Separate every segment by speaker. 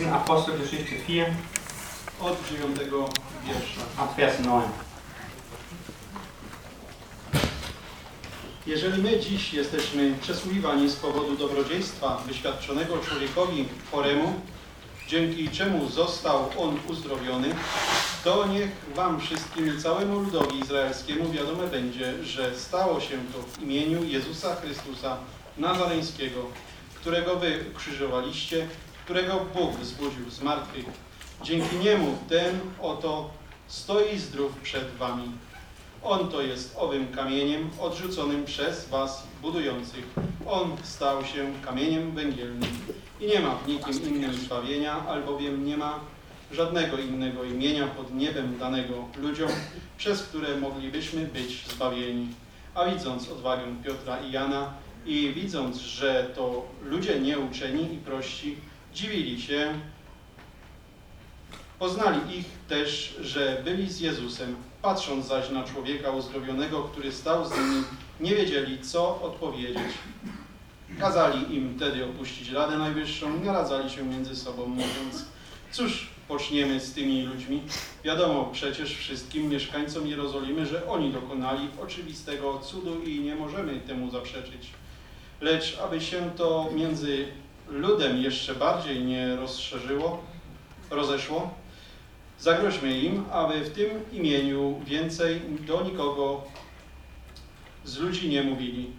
Speaker 1: lesen Apostelgeschichte 4
Speaker 2: od dziewiątego wiersza.
Speaker 1: ab Vers 9.
Speaker 2: Jeżeli my dziś jesteśmy przesłuchiwani z powodu dobrodziejstwa wyświadczonego człowiekowi choremu, dzięki czemu został on uzdrowiony, to niech wam wszystkim i całemu ludowi izraelskiemu wiadome będzie, że stało się to w imieniu Jezusa Chrystusa Nazareńskiego, którego wy ukrzyżowaliście, którego Bóg wzbudził z martwych. Dzięki niemu ten oto stoi zdrów przed wami. On to jest owym kamieniem odrzuconym przez was budujących. On stał się kamieniem węgielnym i nie ma w nikim innym zbawienia, albowiem nie ma żadnego innego imienia pod niebem danego ludziom, przez które moglibyśmy być zbawieni. A widząc odwagę Piotra i Jana i widząc, że to ludzie nieuczeni i prości, dziwili się, Poznali ich też, że byli z Jezusem. Patrząc zaś na człowieka uzdrowionego, który stał z nimi, nie wiedzieli, co odpowiedzieć. Kazali im wtedy opuścić Radę Najwyższą i naradzali się między sobą, mówiąc, cóż poczniemy z tymi ludźmi? Wiadomo przecież wszystkim mieszkańcom Jerozolimy, że oni dokonali oczywistego cudu i nie możemy temu zaprzeczyć. Lecz aby się to między ludem jeszcze bardziej nie rozszerzyło, rozeszło, zagroźmy im, aby w tym imieniu więcej do nikogo z ludzi nie mówili.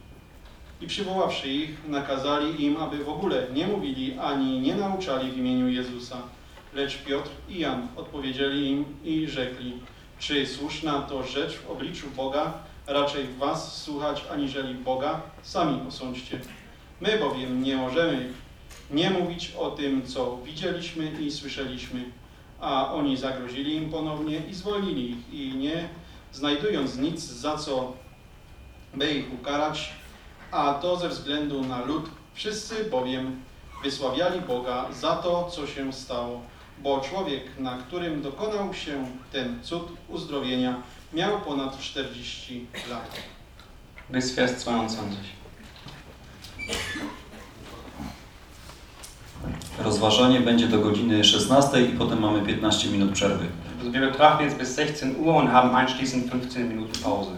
Speaker 2: I przywoławszy ich, nakazali im, aby w ogóle nie mówili ani nie nauczali w imieniu Jezusa. Lecz Piotr i Jan odpowiedzieli im i rzekli, czy słuszna to rzecz w obliczu Boga, raczej was słuchać aniżeli Boga, sami osądźcie. My bowiem nie możemy nie mówić o tym, co widzieliśmy i słyszeliśmy. A oni zagrozili im ponownie i zwolnili ich i nie znajdując nic za co by ich ukarać, a to ze względu na lud, wszyscy bowiem wysławiali Boga za to, co się stało, bo człowiek, na którym dokonał się ten cud uzdrowienia, miał ponad 40 lat.
Speaker 1: Bis Vers 22.
Speaker 3: Rozważanie będzie do godziny 16 i potem mamy 15 minut przerwy.
Speaker 1: Also wir betrachten jetzt bis 16 Uhr und haben anschließend 15 Minuten Pause.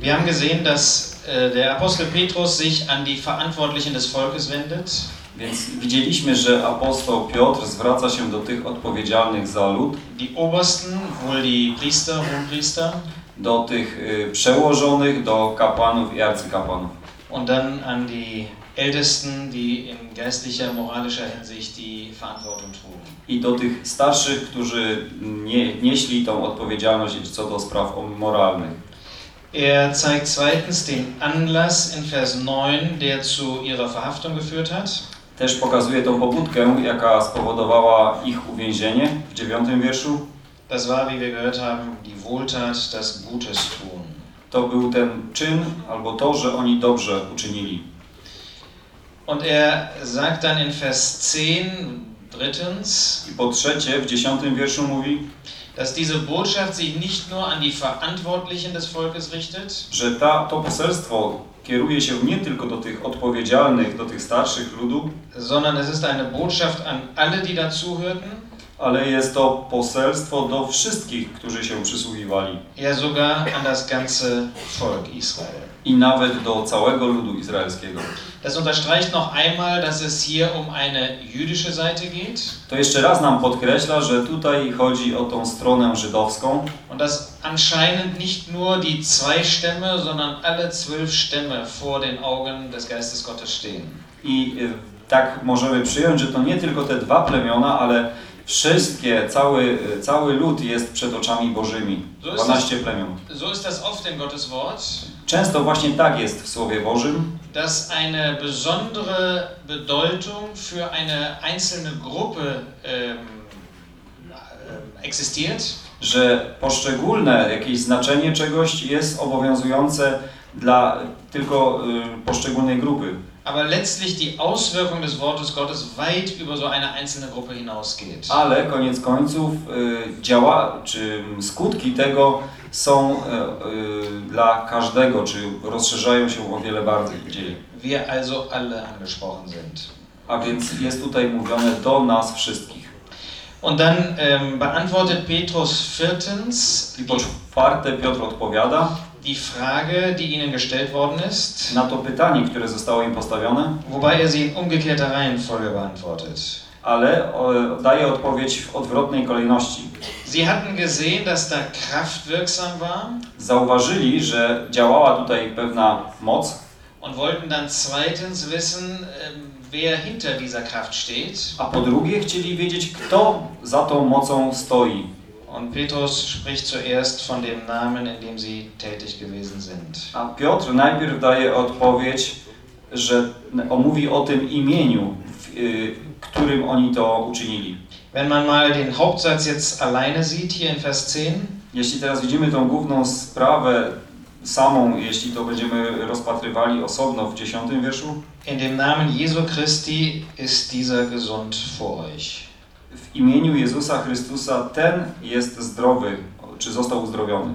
Speaker 4: Wir haben gesehen, dass äh, der Apostel Petrus sich an die Verantwortlichen des Volkes wendet.
Speaker 3: Więc widzieliśmy, że apostoł Piotr zwraca się do tych odpowiedzialnych za lud,
Speaker 4: Die Obersten, wohl die Priester, Hohenpriester,
Speaker 3: do tych y, przełożonych, do kapłanów i arcykapłanów.
Speaker 4: und dann an die Ältesten, die in geistlicher, moralischer Hinsicht die Verantwortung trugen.
Speaker 3: I do tych starszych, którzy nie, nieśli tą odpowiedzialność co do spraw moralnych.
Speaker 4: Er zeigt zweitens den Anlass in Vers 9, der zu ihrer Verhaftung geführt hat.
Speaker 3: Też pokazuje tą pobudkę, jaka spowodowała ich uwięzienie w dziewiątym wierszu.
Speaker 4: Das war, wie wir gehört haben, die Wohltat, das Gutes tun.
Speaker 3: To był ten czyn, albo to, że oni dobrze uczynili.
Speaker 4: Und er sagt dann in Vers 10, drittens,
Speaker 3: I po trzecie, w dziesiątym wierszu mówi,
Speaker 4: dass diese Botschaft sich nicht nur an die Verantwortlichen des Volkes richtet,
Speaker 3: że ta, to poselstwo kieruje się nie tylko do tych odpowiedzialnych, do tych starszych ludu,
Speaker 4: sondern es ist eine Botschaft an alle, die dazuhörten,
Speaker 3: ale jest to poselstwo do wszystkich, którzy się przysłuchiwali
Speaker 4: ja sogar an das ganze Volk Israel.
Speaker 3: I nawet do całego ludu izraelskiego.
Speaker 4: Das unterstreicht noch einmal, dass es hier um eine jüdische Seite geht
Speaker 3: To jeszcze raz nam podkreśla, że tutaj chodzi o tą stronę żydowską
Speaker 4: und dass anscheinend nicht nur die zwei Stämme, sondern alle zwölf Stämme vor den Augen des Geistes Gottes stehen.
Speaker 3: i y, tak możemy przyjąć, że to nie tylko te dwa plemiona, ale wszystkie, cały, y, cały lud jest przed oczami Bożymi.
Speaker 4: To jest
Speaker 3: 12 plemion.
Speaker 4: So ist das oft in Gottes Wort,
Speaker 3: Często właśnie tak jest w Słowie Bożym,
Speaker 4: dass eine besondere Bedeutung für eine einzelne Gruppe ähm, äh, existiert
Speaker 3: że poszczególne jakieś znaczenie czegoś jest obowiązujące dla tylko y, poszczególnej grupy.
Speaker 4: Aber letztlich die Auswirkung des Wortes Gottes weit über so eine einzelne Gruppe hinausgeht.
Speaker 3: Ale koniec końców y, działa, czy skutki tego są y, y, dla każdego, czy rozszerzają się o wiele bardziej.
Speaker 4: Wir also alle angesprochen sind.
Speaker 3: A więc jest tutaj mówione do nas wszystkich.
Speaker 4: Und dann ähm, beantwortet Petrus viertens
Speaker 3: I po czwarte Piotr odpowiada
Speaker 4: die Frage, die ihnen gestellt worden ist,
Speaker 3: na to pytanie, które zostało im postawione,
Speaker 4: wobei er sie in umgekehrter Reihenfolge beantwortet.
Speaker 3: ale o, daje odpowiedź w odwrotnej kolejności.
Speaker 4: Sie hatten gesehen, dass da Kraft wirksam war
Speaker 3: Zauważyli, że działała tutaj pewna moc,
Speaker 4: und wollten dann zweitens wissen, ähm, wer hinter dieser Kraft steht.
Speaker 3: a po drugie chcieli wiedzieć, kto za tą mocą stoi.
Speaker 4: Und Petrus spricht zuerst von dem Namen, in dem sie tätig gewesen sind.
Speaker 3: A Piotr najpierw daje odpowiedź, że omówi o tym imieniu, w y, którym oni to uczynili.
Speaker 4: Wenn man mal den Hauptsatz jetzt alleine sieht, hier in Vers 10,
Speaker 3: Jeśli teraz widzimy tą główną sprawę samą, jeśli to będziemy rozpatrywali osobno w dziesiątym wierszu,
Speaker 4: in dem Namen Jesu Christi ist dieser gesund vor euch.
Speaker 3: W imieniu Jezusa Chrystusa ten jest zdrowy, czy został uzdrowiony.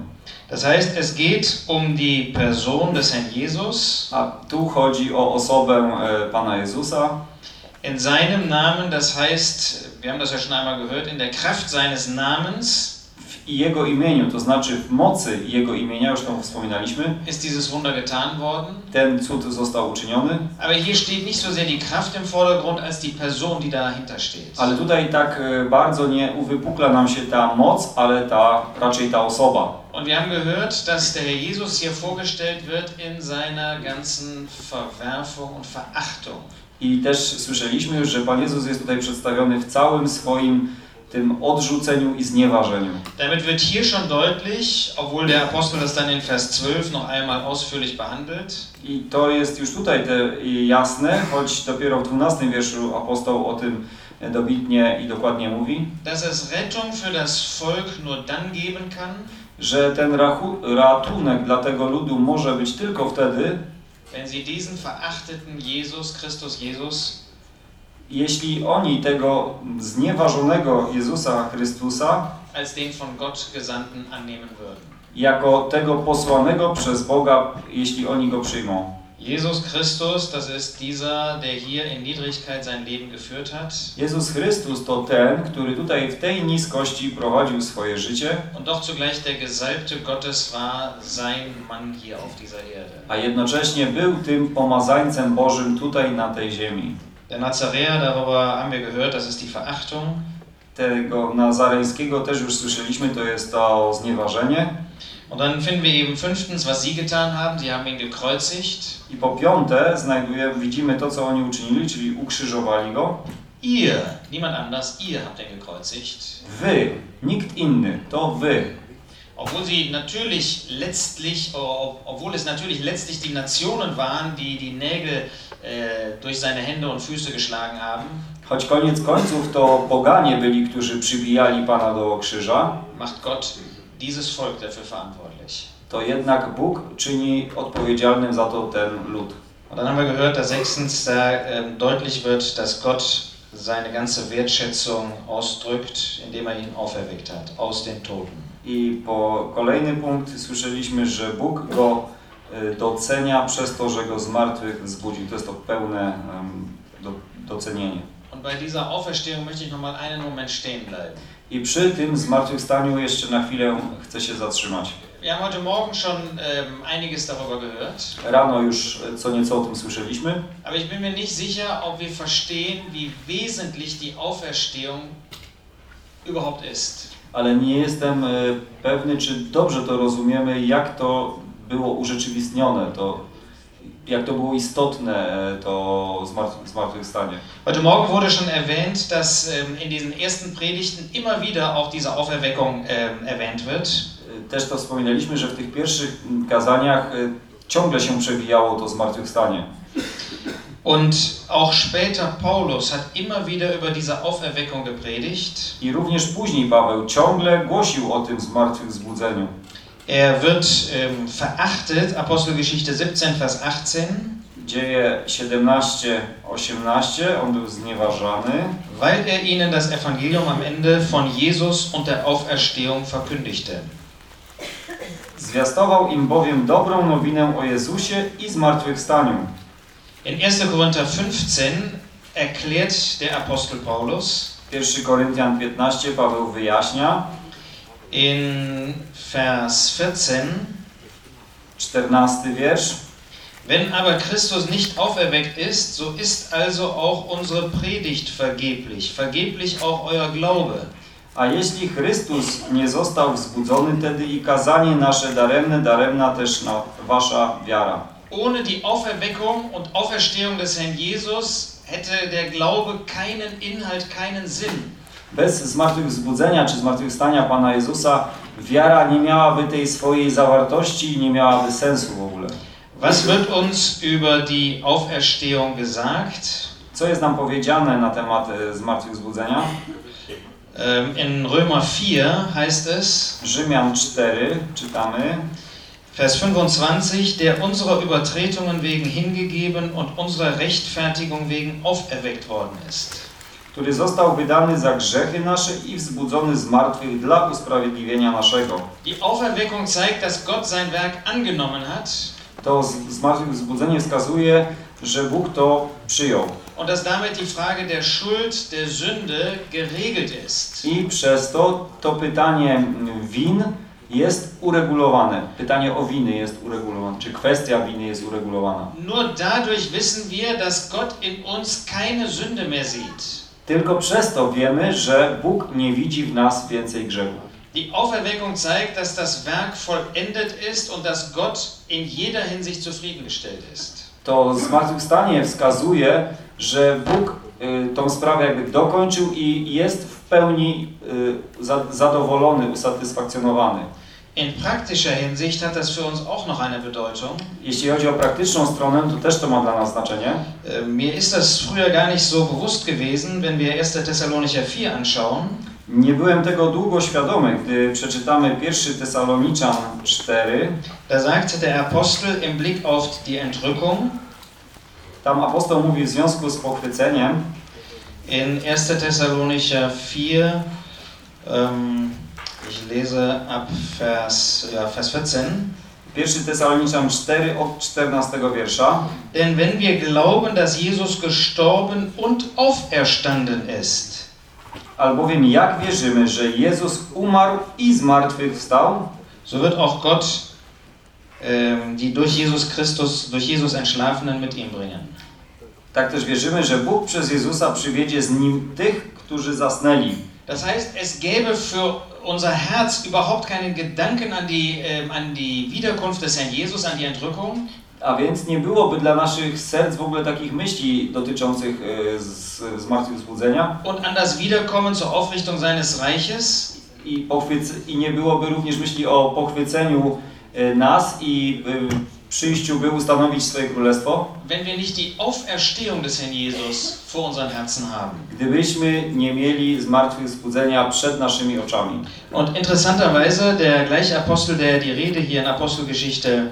Speaker 4: Das heißt, es geht um die Person des Herrn Jesus.
Speaker 3: A tu chodzi o osobę e, Pana Jezusa,
Speaker 4: In seinem Namen, das heißt, wir haben das ja schon einmal gehört, in der Kraft seines Namens
Speaker 3: w Jego imieniu, to znaczy w mocy Jego imienia, już to wspominaliśmy,
Speaker 4: ist dieses Wunder getan worden.
Speaker 3: ten cud został uczyniony,
Speaker 4: Aber hier steht nicht so sehr die Kraft im Vordergrund als die Person, die dahinter steht.
Speaker 3: ale tutaj tak e, bardzo nie uwypukla nam się ta moc, ale ta, raczej ta osoba.
Speaker 4: Und wir haben gehört, dass der Herr Jesus hier vorgestellt wird in seiner ganzen Verwerfung und Verachtung.
Speaker 3: I też słyszeliśmy, że Pan Jezus jest tutaj przedstawiony w całym swoim tym odrzuceniu i znieważeniu.
Speaker 4: Damit wird hier schon deutlich, obwohl der Apostel das dann in Vers 12 noch einmal ausführlich behandelt,
Speaker 3: I to jest już tutaj te jasne, choć dopiero w 12 wierszu apostoł o tym dobitnie i dokładnie mówi,
Speaker 4: dass es Rettung für das Volk nur dann geben kann,
Speaker 3: że ten ratunek dla tego ludu może być tylko wtedy,
Speaker 4: wenn sie diesen verachteten Jesus, Christus Jesus,
Speaker 3: jeśli oni tego znieważonego Jezusa Chrystusa
Speaker 4: als den von Gott Gesandten annehmen würden.
Speaker 3: jako tego posłanego przez Boga, jeśli oni go przyjmą.
Speaker 4: Jesus Christus, das ist dieser, der hier in Niedrigkeit sein Leben geführt hat
Speaker 3: Jezus Chrystus to ten, który tutaj w tej niskości prowadził swoje życie,
Speaker 4: und doch zugleich der Gesalbte Gottes war, sein Mann hier auf dieser Erde.
Speaker 3: a jednocześnie był tym pomazańcem Bożym tutaj na tej ziemi.
Speaker 4: Der Nazaräer, darüber haben wir gehört, das ist die Verachtung.
Speaker 3: Tego nazareńskiego też już słyszeliśmy, to jest to znieważenie.
Speaker 4: Und dann finden wir eben fünftens, was sie getan haben. Sie haben ihn gekreuzigt.
Speaker 3: I po piąte znajdujemy, widzimy to, co oni uczynili, czyli ukrzyżowali go.
Speaker 4: Ihr, niemand anders, ihr habt ihn gekreuzigt.
Speaker 3: Wy, nikt inny, to wy.
Speaker 4: Obwohl sie natürlich letztlich, obwohl es natürlich letztlich die Nationen waren, die die Nägel äh, durch seine Hände und Füße geschlagen haben,
Speaker 3: Choć koniec końców to poganie byli, którzy przybijali Pana do krzyża,
Speaker 4: macht Gott dieses Volk dafür verantwortlich.
Speaker 3: to jednak Bóg czyni odpowiedzialnym za to ten lud.
Speaker 4: Und dann haben wir gehört, dass sechstens da ähm, deutlich wird, dass Gott seine ganze Wertschätzung ausdrückt, indem er ihn auferweckt hat aus den Toten.
Speaker 3: I po kolejny punkt słyszeliśmy, że Bóg go docenia przez to, że go z martwych wzbudził. To jest to pełne do, docenienie.
Speaker 4: Und bei dieser Auferstehung möchte ich noch mal einen Moment stehen bleiben.
Speaker 3: I przy tym zmartwychwstaniu jeszcze na chwilę chcę się zatrzymać.
Speaker 4: Wir haben heute Morgen schon ähm, einiges darüber gehört,
Speaker 3: Rano już co nieco o tym słyszeliśmy,
Speaker 4: aber ich bin mir nicht sicher, ob wir verstehen, wie wesentlich die Auferstehung überhaupt ist.
Speaker 3: ale nie jestem y, pewny, czy dobrze to rozumiemy, jak to było urzeczywistnione, to, jak to było istotne, e, to zmartw- zmartwychwstanie.
Speaker 4: Heute Morgen wurde schon erwähnt, dass ähm, in diesen ersten Predigten immer wieder auch diese Auferweckung ähm, erwähnt wird.
Speaker 3: Y, Też to wspominaliśmy, że w tych pierwszych mm, kazaniach y, ciągle się przewijało to zmartwychwstanie.
Speaker 4: Und auch später Paulus hat immer wieder über diese Auferweckung gepredigt.
Speaker 3: I również później Paweł ciągle głosił o tym zmartwychwzbudzeniu.
Speaker 4: Er wird ähm, verachtet, Apostelgeschichte 17, Vers 18.
Speaker 3: Dzieje 17, 18, on był znieważany,
Speaker 4: weil er ihnen das Evangelium am Ende von Jesus und der Auferstehung verkündigte.
Speaker 3: Zwiastował im bowiem dobrą nowinę o Jezusie i zmartwychwstaniu.
Speaker 4: In 1. Korinther 15 erklärt der Apostel Paulus
Speaker 3: 1 Koryntian 15 Paweł wyjaśnia,
Speaker 4: in Vers 14,
Speaker 3: 14 wiersz.
Speaker 4: Wenn aber Christus nicht auferweckt ist, so ist also auch unsere Predigt vergeblich, vergeblich auch euer Glaube.
Speaker 3: A jeśli Chrystus nie został wzbudzony, wtedy i kazanie nasze daremne, daremna też wasza wiara.
Speaker 4: Ohne die Auferweckung und Auferstehung des Herrn Jesus hätte der Glaube keinen Inhalt, keinen Sinn.
Speaker 3: Bez zmartwychwzbudzenia czy zmartwychwstania Pana Jezusa wiara nie miałaby tej swojej zawartości i nie miałaby sensu w ogóle.
Speaker 4: Was wird uns über die Auferstehung gesagt?
Speaker 3: Co jest nam powiedziane na temat e, zmartwychwzbudzenia?
Speaker 4: Ähm, In Römer 4 heißt es,
Speaker 3: Rzymian 4 czytamy,
Speaker 4: Vers 25, der unserer Übertretungen wegen hingegeben und unserer Rechtfertigung wegen auferweckt worden ist.
Speaker 3: Który został wydany za grzechy nasze i wzbudzony z martwych dla usprawiedliwienia naszego.
Speaker 4: Die Auferweckung zeigt, dass Gott sein Werk angenommen hat
Speaker 3: To zmartwychwzbudzenie wskazuje, że Bóg to przyjął.
Speaker 4: und dass damit die Frage der Schuld, der Sünde geregelt ist.
Speaker 3: I przez to to pytanie win jest uregulowane. Pytanie o winy jest uregulowane, czy kwestia winy jest uregulowana.
Speaker 4: Nur dadurch wissen wir, dass Gott in uns keine Sünde mehr sieht.
Speaker 3: Tylko przez to wiemy, że Bóg nie widzi w nas więcej grzechu.
Speaker 4: Die Auferweckung zeigt, dass das Werk vollendet ist und dass Gott in jeder Hinsicht zufriedengestellt ist.
Speaker 3: To zmartwychwstanie wskazuje, że Bóg y, tą sprawę jakby dokończył i jest w pełni y, za, zadowolony, usatysfakcjonowany.
Speaker 4: In praktischer Hinsicht hat das für uns auch noch eine Bedeutung.
Speaker 3: Jeśli chodzi o praktyczną stronę, to też to ma dla nas znaczenie.
Speaker 4: Äh, Mir ist das früher gar nicht so bewusst gewesen, wenn wir 1. Thessalonicher 4 anschauen.
Speaker 3: Nie byłem tego długo świadomy, gdy przeczytamy 1 Tesaloniczan 4.
Speaker 4: Da sagt der Apostel im Blick auf die Entrückung
Speaker 3: Tam apostoł mówi w związku z pochwyceniem,
Speaker 4: in 1. Thessalonicher 4, ähm, ich lese ab Vers, ja, Vers 14.
Speaker 3: 1 Tesaloniczan 4 od 14 wiersza.
Speaker 4: Denn wenn wir glauben, dass Jesus gestorben und auferstanden ist,
Speaker 3: Albowiem jak wierzymy, że Jezus umarł i zmartwychwstał,
Speaker 4: so wird auch Gott ähm, die durch Jesus Christus, durch Jesus Entschlafenen mit ihm bringen.
Speaker 3: tak też wierzymy, że Bóg przez Jezusa przywiedzie z Nim tych, którzy zasnęli.
Speaker 4: Das heißt, es gäbe für unser Herz überhaupt keinen Gedanken an die, ähm, an die Wiederkunft des Herrn Jesus, an die Entrückung.
Speaker 3: A więc nie byłoby dla naszych serc w ogóle takich myśli dotyczących e, z, zmartwychwzbudzenia
Speaker 4: und an das Wiederkommen zur Aufrichtung seines Reiches,
Speaker 3: i, pochwyc- i nie byłoby również myśli o pochwyceniu e, nas i e, przyjściu, by ustanowić swoje królestwo,
Speaker 4: wenn wir nicht die Auferstehung des Herrn Jesus vor unseren Herzen haben.
Speaker 3: gdybyśmy nie mieli zmartwychwzbudzenia przed naszymi oczami.
Speaker 4: Und interessanterweise, der gleiche Apostel, der die Rede hier in Apostelgeschichte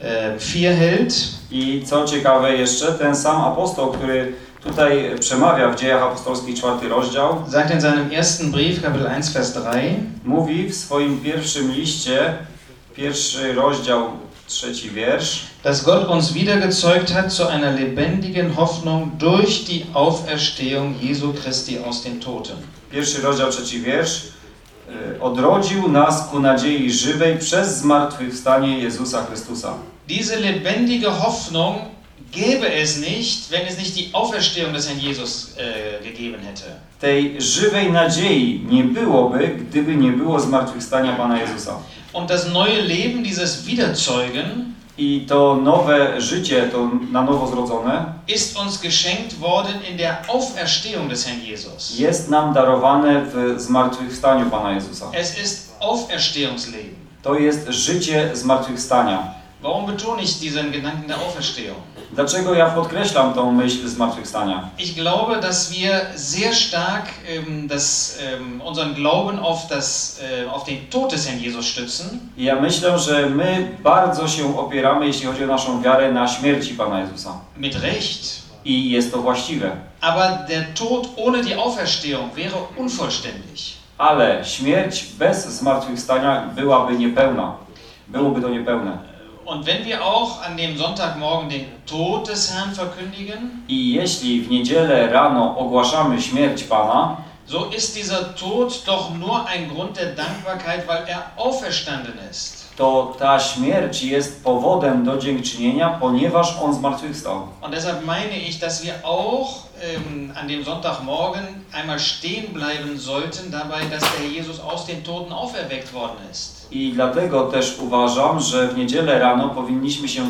Speaker 4: äh, 4 hält,
Speaker 3: I co ciekawe jeszcze, ten sam apostoł, który tutaj przemawia w dziejach apostolskich, czwarty rozdział,
Speaker 4: sagt in seinem ersten Brief, Kapitel 1, Vers 3,
Speaker 3: mówi w swoim pierwszym liście, pierwszy rozdział, trzeci wiersz,
Speaker 4: dass Gott uns wiedergezeugt hat zu einer lebendigen Hoffnung durch die Auferstehung Jesu Christi aus den Toten.
Speaker 3: pierwszy rozdział, trzeci wiersz, y, odrodził nas ku nadziei żywej przez zmartwychwstanie Jezusa Chrystusa.
Speaker 4: Diese lebendige Hoffnung gäbe es nicht, wenn es nicht die Auferstehung des Herrn Jesus äh, gegeben hätte.
Speaker 3: Tej żywej nadziei nie byłoby, gdyby nie było zmartwychwstania Pana Jezusa.
Speaker 4: Und das neue Leben dieses Wiederzeugen
Speaker 3: I to nowe życie, to na nowo zrodzone,
Speaker 4: ist uns geschenkt worden in der Auferstehung des Herrn Jesus.
Speaker 3: jest nam darowane w zmartwychwstaniu Pana Jezusa.
Speaker 4: Es ist Auferstehungsleben.
Speaker 3: To jest życie zmartwychwstania.
Speaker 4: Warum betone ich diesen Gedanken der Auferstehung?
Speaker 3: Dlaczego ja podkreślam tą myśl zmartwychwstania?
Speaker 4: Ich glaube, dass wir sehr stark ähm, das, ähm, unseren Glauben auf, das, äh, auf den Tod des Herrn Jesus stützen.
Speaker 3: I ja myślę, że my bardzo się opieramy, jeśli chodzi o naszą wiarę, na śmierci Pana Jezusa.
Speaker 4: Mit Recht.
Speaker 3: I jest to właściwe.
Speaker 4: Aber der Tod ohne die Auferstehung wäre unvollständig.
Speaker 3: Ale śmierć bez zmartwychwstania byłaby niepełna. Byłoby to niepełne.
Speaker 4: Und wenn wir auch an dem Sonntagmorgen den Tod des Herrn verkündigen,
Speaker 3: I jeśli w niedzielę rano ogłaszamy śmierć Pana,
Speaker 4: so ist dieser Tod doch nur ein Grund der Dankbarkeit, weil er auferstanden ist.
Speaker 3: to ta śmierć jest powodem do dziękczynienia, ponieważ On zmartwychwstał.
Speaker 4: Und deshalb meine ich, dass wir auch ähm, an dem Sonntagmorgen einmal stehen bleiben sollten dabei, dass der Jesus aus den Toten auferweckt worden ist.
Speaker 3: I dlatego też uważam, że w niedzielę rano powinniśmy się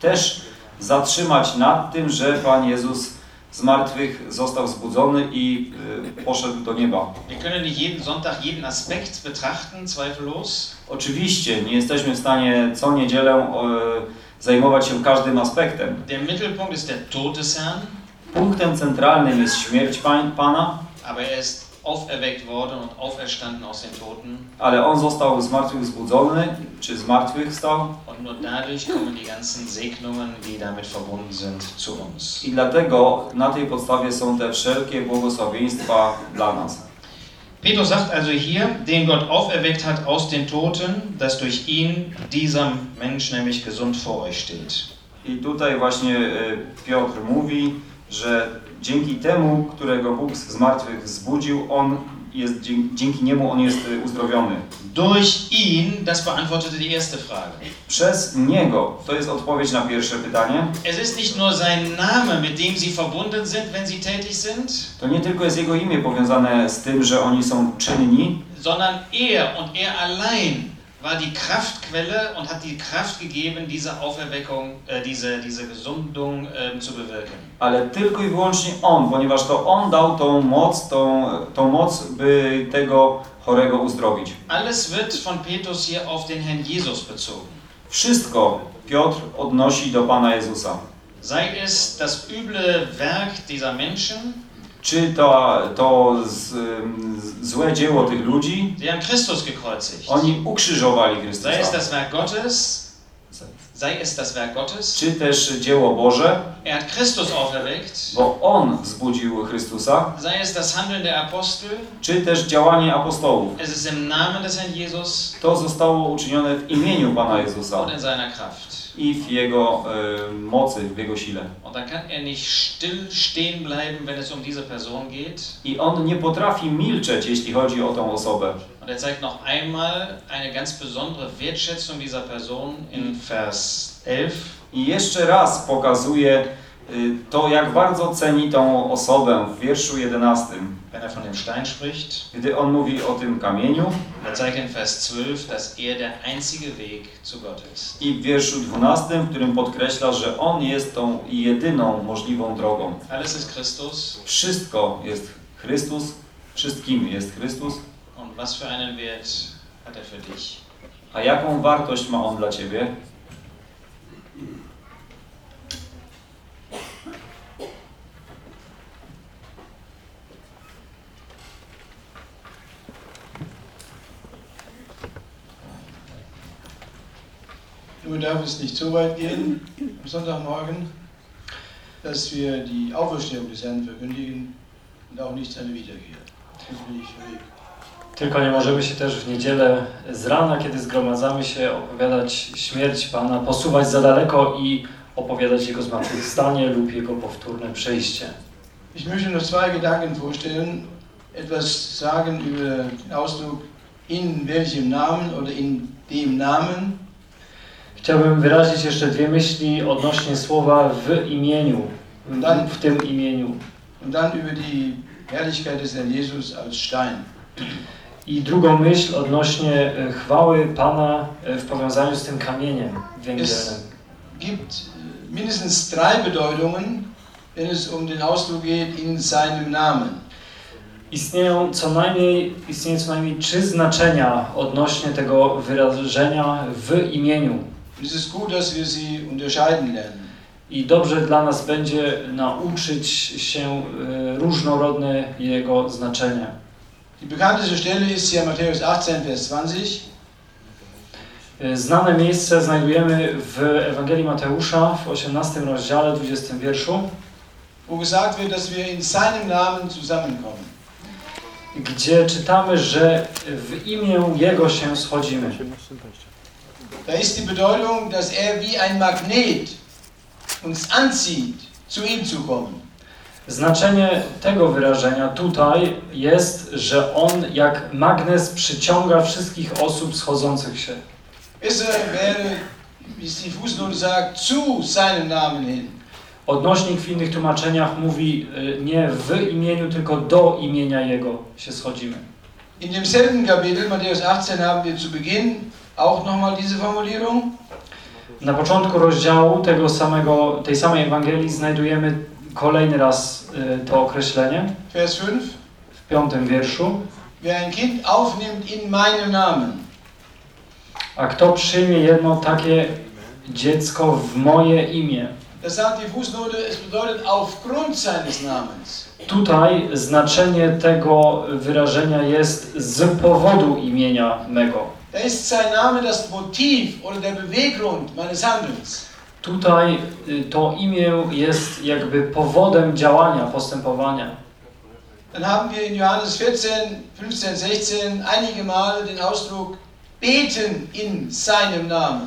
Speaker 3: też zatrzymać nad tym, że Pan Jezus z martwych został zbudzony i y, poszedł do nieba.
Speaker 4: Wir können nicht jeden Sonntag jeden Aspekt betrachten, zweifellos.
Speaker 3: Oczywiście nie jesteśmy w stanie co niedzielę e, zajmować się każdym aspektem.
Speaker 4: Der Mittelpunkt ist der Tod des Herrn,
Speaker 3: Punktem centralnym jest śmierć Pana,
Speaker 4: aber er ist auferweckt worden und auferstanden aus den Toten.
Speaker 3: ale On został z martwych zbudzony, czy z martwych stał
Speaker 4: Und nur dadurch kommen die ganzen Segnungen, die damit verbunden sind, zu uns.
Speaker 3: i dlatego na tej podstawie są te wszelkie błogosławieństwa dla nas.
Speaker 4: Petrus sagt also hier, den Gott auferweckt hat aus den Toten, dass durch ihn dieser Mensch nämlich gesund vor euch steht.
Speaker 3: I tutaj właśnie e, Piotr mówi, że dzięki temu, którego Bóg z martwych zbudził, on jest, dzięki niemu on jest e, uzdrowiony.
Speaker 4: Durch ihn, das beantwortete die erste Frage.
Speaker 3: Przez niego, to jest odpowiedź na pierwsze pytanie,
Speaker 4: Es ist nicht nur sein Name, mit dem sie verbunden sind, wenn sie tätig sind,
Speaker 3: to nie tylko jest jego imię powiązane z tym, że oni są czynni,
Speaker 4: sondern er und er allein war die Kraftquelle und hat die Kraft gegeben, diese Auferweckung, äh, diese, diese Gesundung ähm, zu bewirken.
Speaker 3: ale tylko i wyłącznie on, ponieważ to on dał tą moc, tą, tą moc, by tego chorego uzdrowić.
Speaker 4: Alles wird von Petrus hier auf den Herrn Jesus bezogen.
Speaker 3: Wszystko Piotr odnosi do Pana Jezusa.
Speaker 4: Sei es das üble Werk dieser Menschen,
Speaker 3: Czy to, to z, z, złe dzieło tych ludzi,
Speaker 4: sie haben Christus gekreuzigt.
Speaker 3: oni ukrzyżowali
Speaker 4: Sei es
Speaker 3: Chrystusa.
Speaker 4: das Werk Gottes, sei es das Werk Gottes,
Speaker 3: Czy też dzieło Boże,
Speaker 4: er hat Christus auferweckt,
Speaker 3: bo On wzbudził Chrystusa,
Speaker 4: sei es das Handeln der Apostel,
Speaker 3: czy też działanie apostołów.
Speaker 4: es ist im Namen des Herrn Jesus
Speaker 3: To zostało uczynione w imieniu Pana Jezusa.
Speaker 4: Und in seiner Kraft.
Speaker 3: I w Jego e, mocy, w Jego sile.
Speaker 4: Um.
Speaker 3: I On nie potrafi milczeć, jeśli chodzi o tą osobę.
Speaker 4: Und er zeigt noch einmal eine ganz besondere Wertschätzung dieser Person in Vers 11.
Speaker 3: I jeszcze raz pokazuje y, to, jak bardzo ceni tą osobę w wierszu 11.
Speaker 4: wenn er von dem Stein spricht.
Speaker 3: Gdy on mówi o tym kamieniu
Speaker 4: Er zeigt in Vers 12, dass er der einzige Weg zu Gott ist.
Speaker 3: i w wierszu 12, w którym podkreśla, że on jest tą jedyną możliwą drogą.
Speaker 4: Alles ist Christus.
Speaker 3: Wszystko jest Chrystus, wszystkim jest Chrystus.
Speaker 4: Und was für einen Wert hat er für dich?
Speaker 3: A jaką wartość ma on dla ciebie?
Speaker 5: Nur darf es nicht so weit gehen am Sonntagmorgen, dass wir die Auferstehung des Herrn verkündigen und auch nicht seine Wiederkehr.
Speaker 6: Tylko nie możemy się też w niedzielę z rana, kiedy zgromadzamy się, opowiadać śmierć Pana, posuwać za daleko i opowiadać Jego zmartwychwstanie lub Jego powtórne przyjście.
Speaker 5: Ich möchte noch zwei Gedanken vorstellen, etwas sagen über den Ausdruck in welchem Namen oder in dem Namen.
Speaker 6: Chciałbym wyrazić jeszcze dwie myśli odnośnie słowa w imieniu, w, w tym imieniu.
Speaker 5: Und dann über die Herrlichkeit des Herrn Jesus als Stein.
Speaker 6: I drugą myśl odnośnie e, chwały Pana e, w powiązaniu z tym kamieniem węgielnym.
Speaker 5: Es gibt äh, mindestens drei Bedeutungen, wenn es um den Ausdruck geht in seinem Namen.
Speaker 6: Istnieją co najmniej, istnieje co najmniej trzy znaczenia odnośnie tego wyrażenia w imieniu. I dobrze dla nas będzie nauczyć się e, różnorodne jego znaczenia.
Speaker 5: Die bekannteste Stelle ist hier Matthäus 18, Vers 20.
Speaker 6: E, Znane miejsce znajdujemy w Ewangelii Mateusza w 18 rozdziale, 20 wierszu,
Speaker 5: wo gesagt wird, dass wir in seinem Namen zusammenkommen.
Speaker 6: gdzie czytamy, że w imię Jego się schodzimy.
Speaker 5: Da ist die Bedeutung, dass er wie ein Magnet uns anzieht, zu ihm zu kommen.
Speaker 6: Znaczenie tego wyrażenia tutaj jest, że on jak magnes przyciąga wszystkich osób schodzących się. Odnośnik w innych tłumaczeniach mówi y, nie w imieniu, tylko do imienia Jego się schodzimy.
Speaker 5: In demselben Kapitel, Matthäus 18, haben wir zu Beginn auch nochmal diese Formulierung.
Speaker 6: Na początku rozdziału tego samego, tej samej Ewangelii znajdujemy kolejny raz y, to określenie
Speaker 5: Vers 5.
Speaker 6: w piątym wierszu.
Speaker 5: Wer ein Kind aufnimmt in meinem Namen,
Speaker 6: A kto przyjmie jedno takie dziecko w moje imię?
Speaker 5: das sagt die Fußnote, es bedeutet aufgrund seines Namens.
Speaker 6: Tutaj znaczenie tego wyrażenia jest z powodu imienia mego.
Speaker 5: Da ist sein Name das Motiv oder der Beweggrund meines Handelns.
Speaker 6: Tutaj y, to imię jest jakby powodem działania, postępowania.
Speaker 5: Dann haben wir in Johannes 14, 15, 16 einige Male den Ausdruck beten in seinem Namen.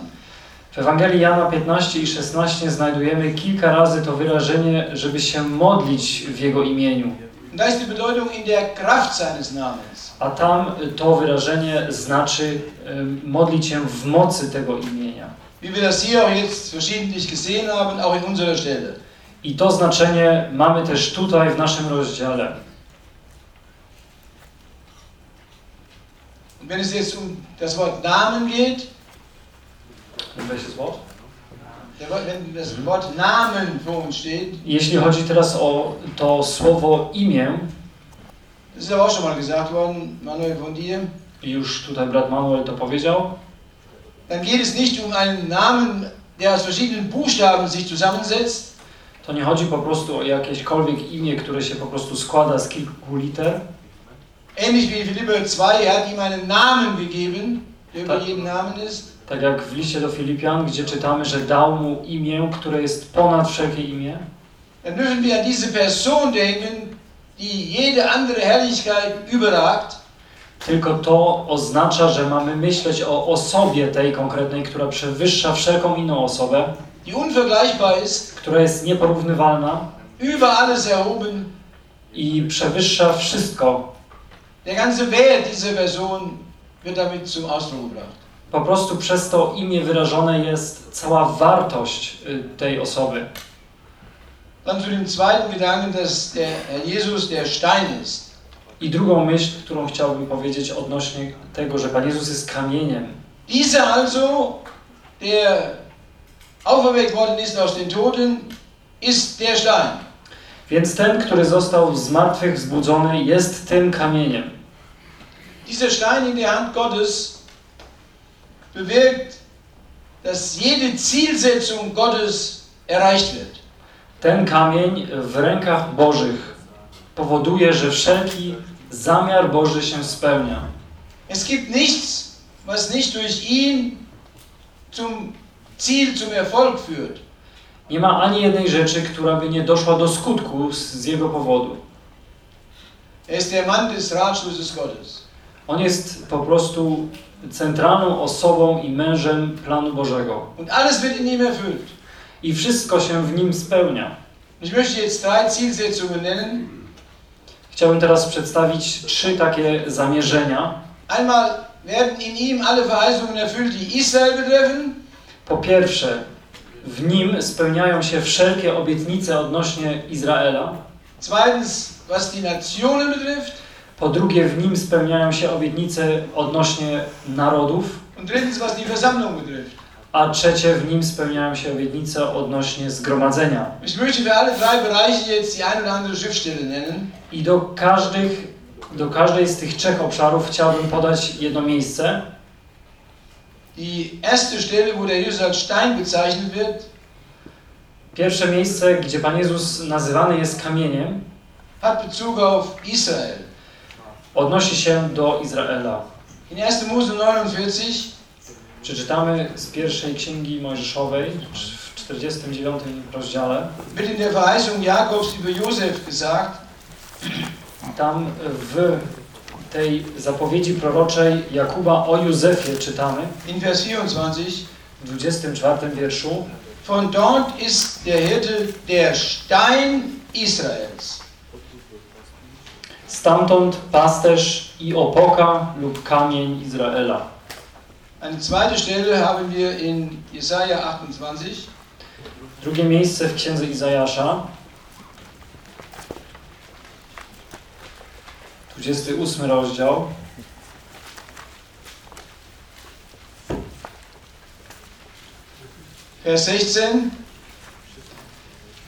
Speaker 6: W Ewangelii Jana 15 i 16 znajdujemy kilka razy to wyrażenie, żeby się modlić w Jego imieniu.
Speaker 5: Und da ist die Bedeutung in der Kraft seines Namens.
Speaker 6: A tam to wyrażenie znaczy modlić się w mocy tego imienia.
Speaker 5: Wie wir das hier auch jetzt verschiedentlich gesehen haben, auch in unserer Stelle.
Speaker 6: I to znaczenie mamy też tutaj w naszym rozdziale.
Speaker 5: Und wenn es jetzt um das Wort Namen geht,
Speaker 6: Welches Wort? Jeśli chodzi teraz o to słowo imię,
Speaker 5: das ist aber auch schon mal gesagt worden, Manuel von dir,
Speaker 6: już tutaj brat Manuel to powiedział,
Speaker 5: dann geht es nicht um einen Namen, der aus verschiedenen Buchstaben sich zusammensetzt,
Speaker 6: to nie chodzi po prostu o jakiekolwiek imię, które się po prostu składa z kilku liter,
Speaker 5: ähnlich wie Philipper 2, er hat ihm einen Namen gegeben, der über
Speaker 6: Tak.
Speaker 5: Namen ist.
Speaker 6: tak jak w liście do Filipian, gdzie czytamy, że dał mu imię, które jest ponad wszelkie imię,
Speaker 5: Dann dürfen wir an diese Person denken, die jede andere Herrlichkeit überragt.
Speaker 6: tylko to oznacza, że mamy myśleć o osobie tej konkretnej, która przewyższa wszelką inną osobę,
Speaker 5: die unvergleichbar ist,
Speaker 6: która jest nieporównywalna
Speaker 5: über alles erhoben.
Speaker 6: i przewyższa wszystko.
Speaker 5: Der ganze Wert dieser Person wird damit zum Ausdruck gebracht.
Speaker 6: Po prostu przez to imię wyrażone jest cała wartość y, tej osoby.
Speaker 5: Dann zu dem zweiten Gedanken, dass der Herr Jesus der Stein ist.
Speaker 6: I drugą myśl, którą chciałbym powiedzieć odnośnie tego, że Pan Jezus jest kamieniem.
Speaker 5: Dieser also, der auferweckt worden ist aus den Toten, ist der Stein.
Speaker 6: Więc ten, który został z martwych wzbudzony, jest tym kamieniem.
Speaker 5: Dieser Stein in der Hand Gottes bewirkt, dass jede Zielsetzung Gottes erreicht wird.
Speaker 6: Ten kamień w rękach Bożych powoduje, że wszelki zamiar Boży się spełnia.
Speaker 5: Es gibt nichts, was nicht durch ihn zum Ziel, zum Erfolg führt.
Speaker 6: Nie ma ani jednej rzeczy, która by nie doszła do skutku z, z jego powodu.
Speaker 5: Er ist der Mann des Ratschlusses Gottes.
Speaker 6: On jest po prostu centralną osobą i mężem planu Bożego.
Speaker 5: Und alles wird in ihm erfüllt.
Speaker 6: I wszystko się w nim spełnia.
Speaker 5: Ich möchte jetzt drei Zielsetzungen nennen.
Speaker 6: Chciałbym teraz przedstawić trzy takie zamierzenia.
Speaker 5: Einmal werden in ihm alle Verheißungen erfüllt, die Israel betreffen.
Speaker 6: Po pierwsze, w nim spełniają się wszelkie obietnice odnośnie Izraela.
Speaker 5: Zweitens, was die Nationen betrifft.
Speaker 6: Po drugie, w nim spełniają się obietnice odnośnie narodów.
Speaker 5: Und drittens, was die Versammlung betrifft.
Speaker 6: A trzecie, w nim spełniają się obietnice odnośnie zgromadzenia.
Speaker 5: Ich möchte für alle drei Bereiche jetzt die eine oder andere Schriftstelle nennen.
Speaker 6: I do, każdych, do każdej z tych trzech obszarów chciałbym podać jedno miejsce.
Speaker 5: Die erste Stelle, wo der Jesus als Stein bezeichnet wird,
Speaker 6: Pierwsze miejsce, gdzie Pan Jezus nazywany jest kamieniem,
Speaker 5: hat Bezug auf Israel.
Speaker 6: odnosi się do Izraela.
Speaker 5: In 1. Mose 49
Speaker 6: Przeczytamy z pierwszej księgi Mojżeszowej w 49 rozdziale.
Speaker 5: wird in der Verheißung Jakobs über Josef gesagt,
Speaker 6: Tam w tej zapowiedzi proroczej Jakuba o Józefie czytamy
Speaker 5: in Vers 24,
Speaker 6: w 24 wierszu.
Speaker 5: von dort ist der Hirte der Stein Israels.
Speaker 6: Stamtąd pasterz i opoka lub kamień Izraela.
Speaker 5: Eine zweite Stelle haben wir in Jesaja 28,
Speaker 6: Drugie miejsce w księdze Izajasza. 28 rozdział.
Speaker 5: Vers 16.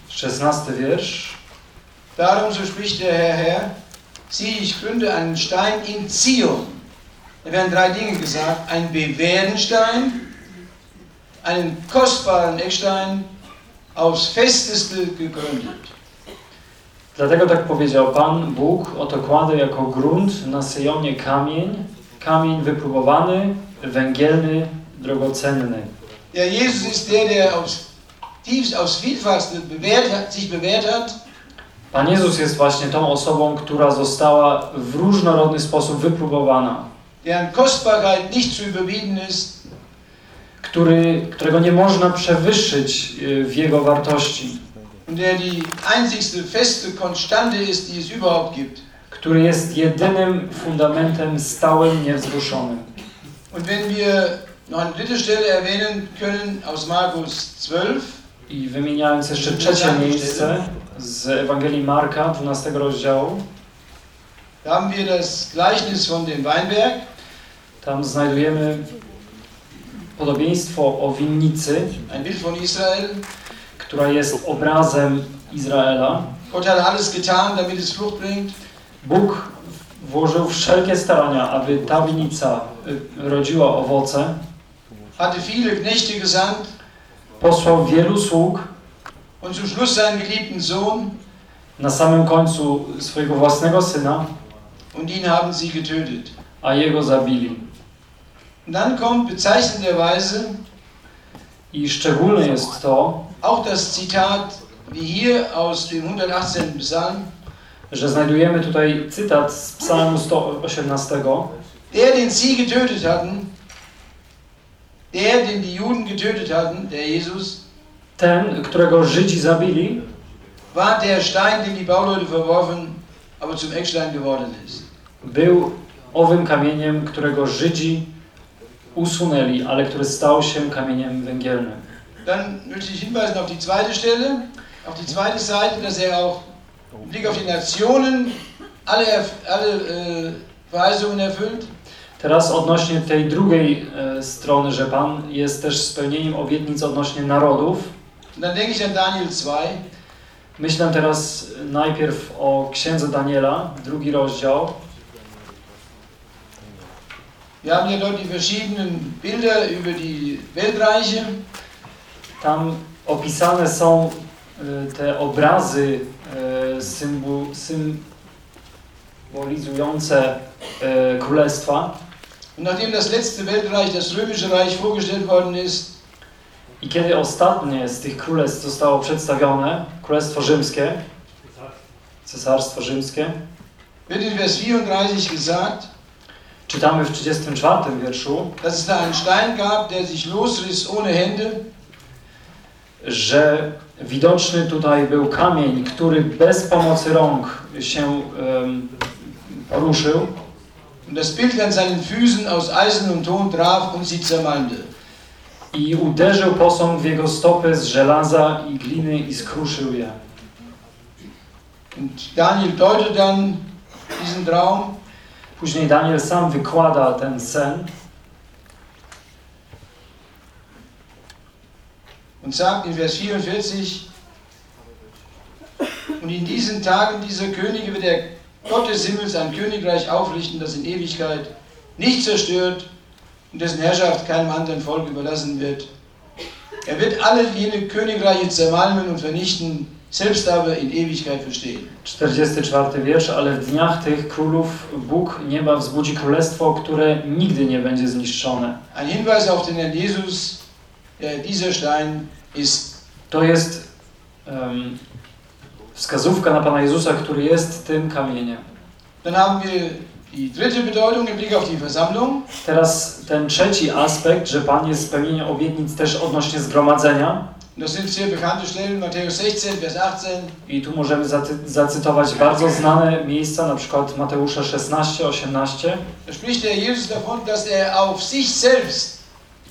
Speaker 6: 16 wiersz.
Speaker 5: Darum, so spricht der Herr, Herr, siehe, ich gründe einen Stein in Zion. Da werden drei Dinge gesagt. Ein bewährten Stein, einen kostbaren Eckstein, aufs Festeste gegründet.
Speaker 6: Dlatego tak powiedział Pan Bóg, oto kładę jako grunt na Syjonie kamień, kamień wypróbowany, węgielny, drogocenny.
Speaker 5: Der Jesus ist der, der aufs, tiefst, aufs Vielfachste bewährt sich bewährt hat.
Speaker 6: Pan Jezus jest właśnie tą osobą, która została w różnorodny sposób wypróbowana,
Speaker 5: deren Kostbarkeit nicht zu überbieten ist,
Speaker 6: który, którego nie można przewyższyć y, w jego wartości,
Speaker 5: und der die einzigste feste Konstante ist, die es überhaupt gibt.
Speaker 6: który jest jedynym fundamentem stałym, niewzruszonym.
Speaker 5: Und wenn wir noch eine dritte Stelle erwähnen können aus Markus 12,
Speaker 6: I wymieniając jeszcze trzecie miejsce z Ewangelii Marka, 12 rozdziału,
Speaker 5: da haben wir das Gleichnis von dem Weinberg.
Speaker 6: tam znajdujemy podobieństwo o winnicy,
Speaker 5: Ein Bild von Israel.
Speaker 6: która jest obrazem Izraela.
Speaker 5: Gott hat alles getan, damit es Frucht bringt.
Speaker 6: Bóg włożył wszelkie starania, aby ta winnica y, rodziła owoce.
Speaker 5: Hatte viele Knechte gesandt
Speaker 6: Posłał wielu sług,
Speaker 5: und zum Schluss seinen geliebten Sohn
Speaker 6: na samym końcu swojego własnego syna,
Speaker 5: und ihn haben sie getötet.
Speaker 6: a jego zabili.
Speaker 5: Und dann kommt bezeichnenderweise
Speaker 6: I szczególne jest to,
Speaker 5: auch das Zitat wie hier aus dem 118. Psalm.
Speaker 6: że znajdujemy tutaj cytat z Psalmu 118.
Speaker 5: Der, den sie getötet hatten, der, den die Juden getötet hatten, der Jesus,
Speaker 6: Ten, którego Żydzi zabili,
Speaker 5: war der Stein, den die Bauleute verworfen, aber zum Eckstein geworden ist.
Speaker 6: był owym kamieniem, którego Żydzi usunęli, ale który stał się kamieniem węgielnym.
Speaker 5: Dann möchte ich hinweisen auf die zweite Stelle, auf die zweite Seite, dass er auch im Blick auf die Nationen alle, erf- alle äh, Verheißungen erfüllt.
Speaker 6: Teraz odnośnie tej drugiej e, strony, że Pan jest też spełnieniem obietnic odnośnie narodów.
Speaker 5: Dann denke ich an Daniel 2.
Speaker 6: Myślę teraz najpierw o księdze Daniela, drugi rozdział.
Speaker 5: Wir haben ja dort die verschiedenen Bilder über die Weltreiche.
Speaker 6: Tam opisane są e, te obrazy e, symbolizujące e, królestwa.
Speaker 5: Und nachdem das letzte Weltreich, das römische Reich, vorgestellt worden ist,
Speaker 6: I kiedy ostatnie z tych królestw zostało przedstawione, Królestwo Rzymskie, Cesarstwo Rzymskie,
Speaker 5: wird in Vers 34 gesagt,
Speaker 6: czytamy w 34 wierszu,
Speaker 5: dass es da einen Stein gab, der sich losriss ohne Hände?
Speaker 6: że widoczny tutaj był kamień, który bez pomocy rąk się em, poruszył.
Speaker 5: Und das Bild an seinen Füßen aus Eisen und Ton traf und sie zermalmte.
Speaker 6: I uderzył posąg w jego stopy z żelaza i gliny i skruszył je.
Speaker 5: Und Daniel deutet dann diesen Traum
Speaker 6: Później Daniel sam wykłada ten sen
Speaker 5: und sagt in Vers 44, und in diesen Tagen dieser Könige wird der Gott des Himmels ein Königreich aufrichten, das in Ewigkeit nicht zerstört und dessen Herrschaft keinem anderen Volk überlassen wird. Er wird alle jene Königreiche zermalmen und vernichten, selbst aber in Ewigkeit bestehen.
Speaker 6: 44 wiersz, ale w dniach tych królów Bóg nieba wzbudzi królestwo, które nigdy nie będzie zniszczone.
Speaker 5: Ein Hinweis auf den Herrn Jesus, äh, dieser Stein ist
Speaker 6: To jest em, wskazówka na Pana Jezusa, który jest tym kamieniem.
Speaker 5: Dann haben wir die dritte Bedeutung im Blick auf die Versammlung.
Speaker 6: Teraz ten trzeci aspekt, że Pan jest spełnieniem obietnic też odnośnie zgromadzenia.
Speaker 5: Das sind sehr bekannte Stellen, Matthäus 16, Vers 18.
Speaker 6: I tu możemy zacy- zacytować bardzo znane miejsca, na przykład Mateusza 16, 18.
Speaker 5: Da spricht der Jesus davon, dass er auf sich selbst,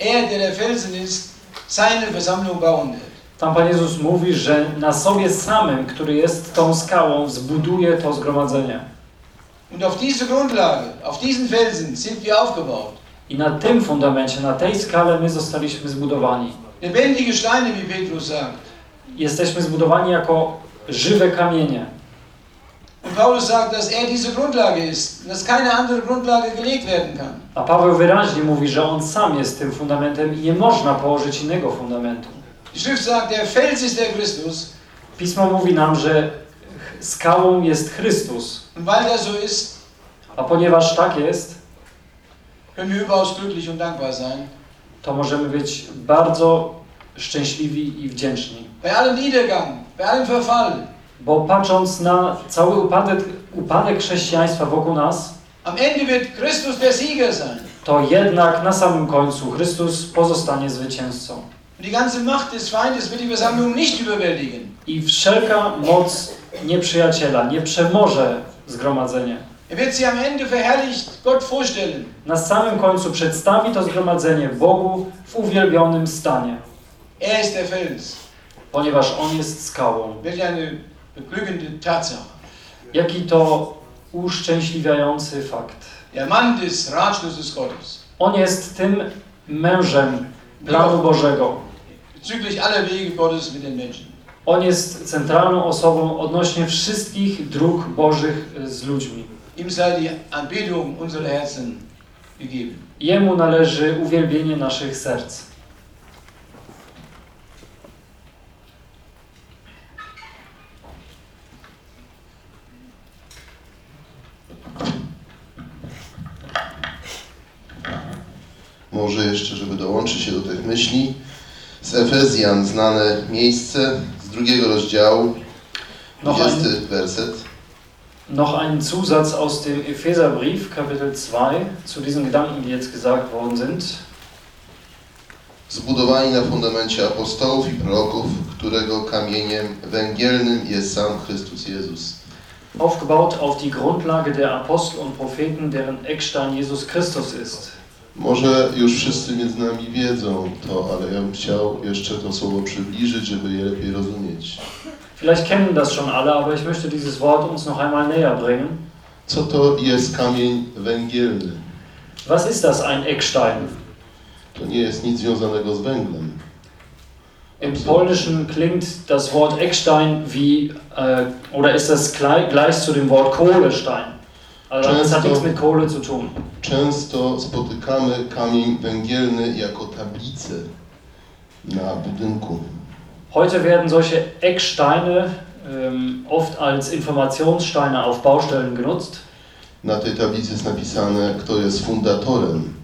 Speaker 5: er der der Felsen ist, seine Versammlung bauen.
Speaker 6: Tam Pan Jezus mówi, że na sobie samym, który jest tą skałą, zbuduje to zgromadzenie.
Speaker 5: Und auf diese Grundlage, auf diesen Felsen sind wir aufgebaut.
Speaker 6: I na tym fundamencie, na tej skale my zostaliśmy zbudowani.
Speaker 5: Lebendige Steine, wie Petrus sagt.
Speaker 6: Jesteśmy zbudowani jako żywe kamienie.
Speaker 5: Und Paulus sagt, dass er diese Grundlage ist, dass keine andere Grundlage gelegt werden kann.
Speaker 6: A Paweł wyraźnie mówi, że on sam jest tym fundamentem i nie można położyć innego fundamentu.
Speaker 5: Die Schrift sagt, der Fels ist der Christus.
Speaker 6: Pismo mówi nam, że skałą jest Chrystus. A ponieważ tak jest, to możemy być bardzo szczęśliwi i wdzięczni.
Speaker 5: Bei allem Niedergang, bei allem Verfall,
Speaker 6: Bo patrząc na cały upadek, upadek chrześcijaństwa wokół nas,
Speaker 5: am Ende wird Christus der Sieger sein.
Speaker 6: to jednak na samym końcu Chrystus pozostanie zwycięzcą.
Speaker 5: Die ganze Macht des Feindes wird die Versammlung nicht überwältigen.
Speaker 6: I wszelka moc nieprzyjaciela nie przemoże zgromadzenie.
Speaker 5: Er wird sie am Ende verherrlicht Gott vorstellen.
Speaker 6: Na samym końcu przedstawi to zgromadzenie Bogu w uwielbionym stanie,
Speaker 5: Er ist der Fels.
Speaker 6: ponieważ On jest skałą.
Speaker 5: Welch eine beglückende Tatsache.
Speaker 6: Jaki to uszczęśliwiający fakt.
Speaker 5: Der Mann des Ratschlusses Gottes.
Speaker 6: On jest tym mężem planu Bożego.
Speaker 5: Bezüglich aller Wege Gottes mit den Menschen.
Speaker 6: On jest centralną osobą odnośnie wszystkich dróg Bożych z ludźmi.
Speaker 5: Ihm sei die Anbetung unserer Herzen gegeben.
Speaker 6: Jemu należy uwielbienie naszych serc.
Speaker 7: Może jeszcze, żeby dołączyć się do tych myśli, z Efezjan znane miejsce drugiego rozdziału,
Speaker 6: Noch
Speaker 7: 20
Speaker 6: ein,
Speaker 7: werset.
Speaker 6: noch ein Zusatz aus dem Epheserbrief, Kapitel 2, zu diesen Gedanken, die jetzt gesagt worden sind.
Speaker 7: Zbudowani na fundamencie apostołów i proroków, którego kamieniem węgielnym jest sam Chrystus Jezus.
Speaker 6: Aufgebaut auf die Grundlage der Apostel und Propheten, deren Eckstein Jesus Christus ist.
Speaker 7: Może już wszyscy między nami wiedzą to, ale ja bym chciał jeszcze to słowo przybliżyć, żeby je lepiej rozumieć.
Speaker 6: Vielleicht kennen das schon alle, aber ich möchte dieses Wort uns noch einmal näher bringen.
Speaker 7: Co to jest kamień węgielny?
Speaker 6: Was ist das, ein Eckstein?
Speaker 7: To nie jest nic związanego z węglem.
Speaker 6: Im Polnischen klingt das Wort Eckstein wie, äh, oder ist das gleich, gleich zu dem Wort Kohlestein?
Speaker 7: Często-. Często spotykamy kamień węgielny jako tablicę na budynku.
Speaker 6: Heute werden solche Ecksteine ähm, oft als Informationssteine auf Baustellen genutzt.
Speaker 7: Na tej tablicy jest napisane, kto jest fundatorem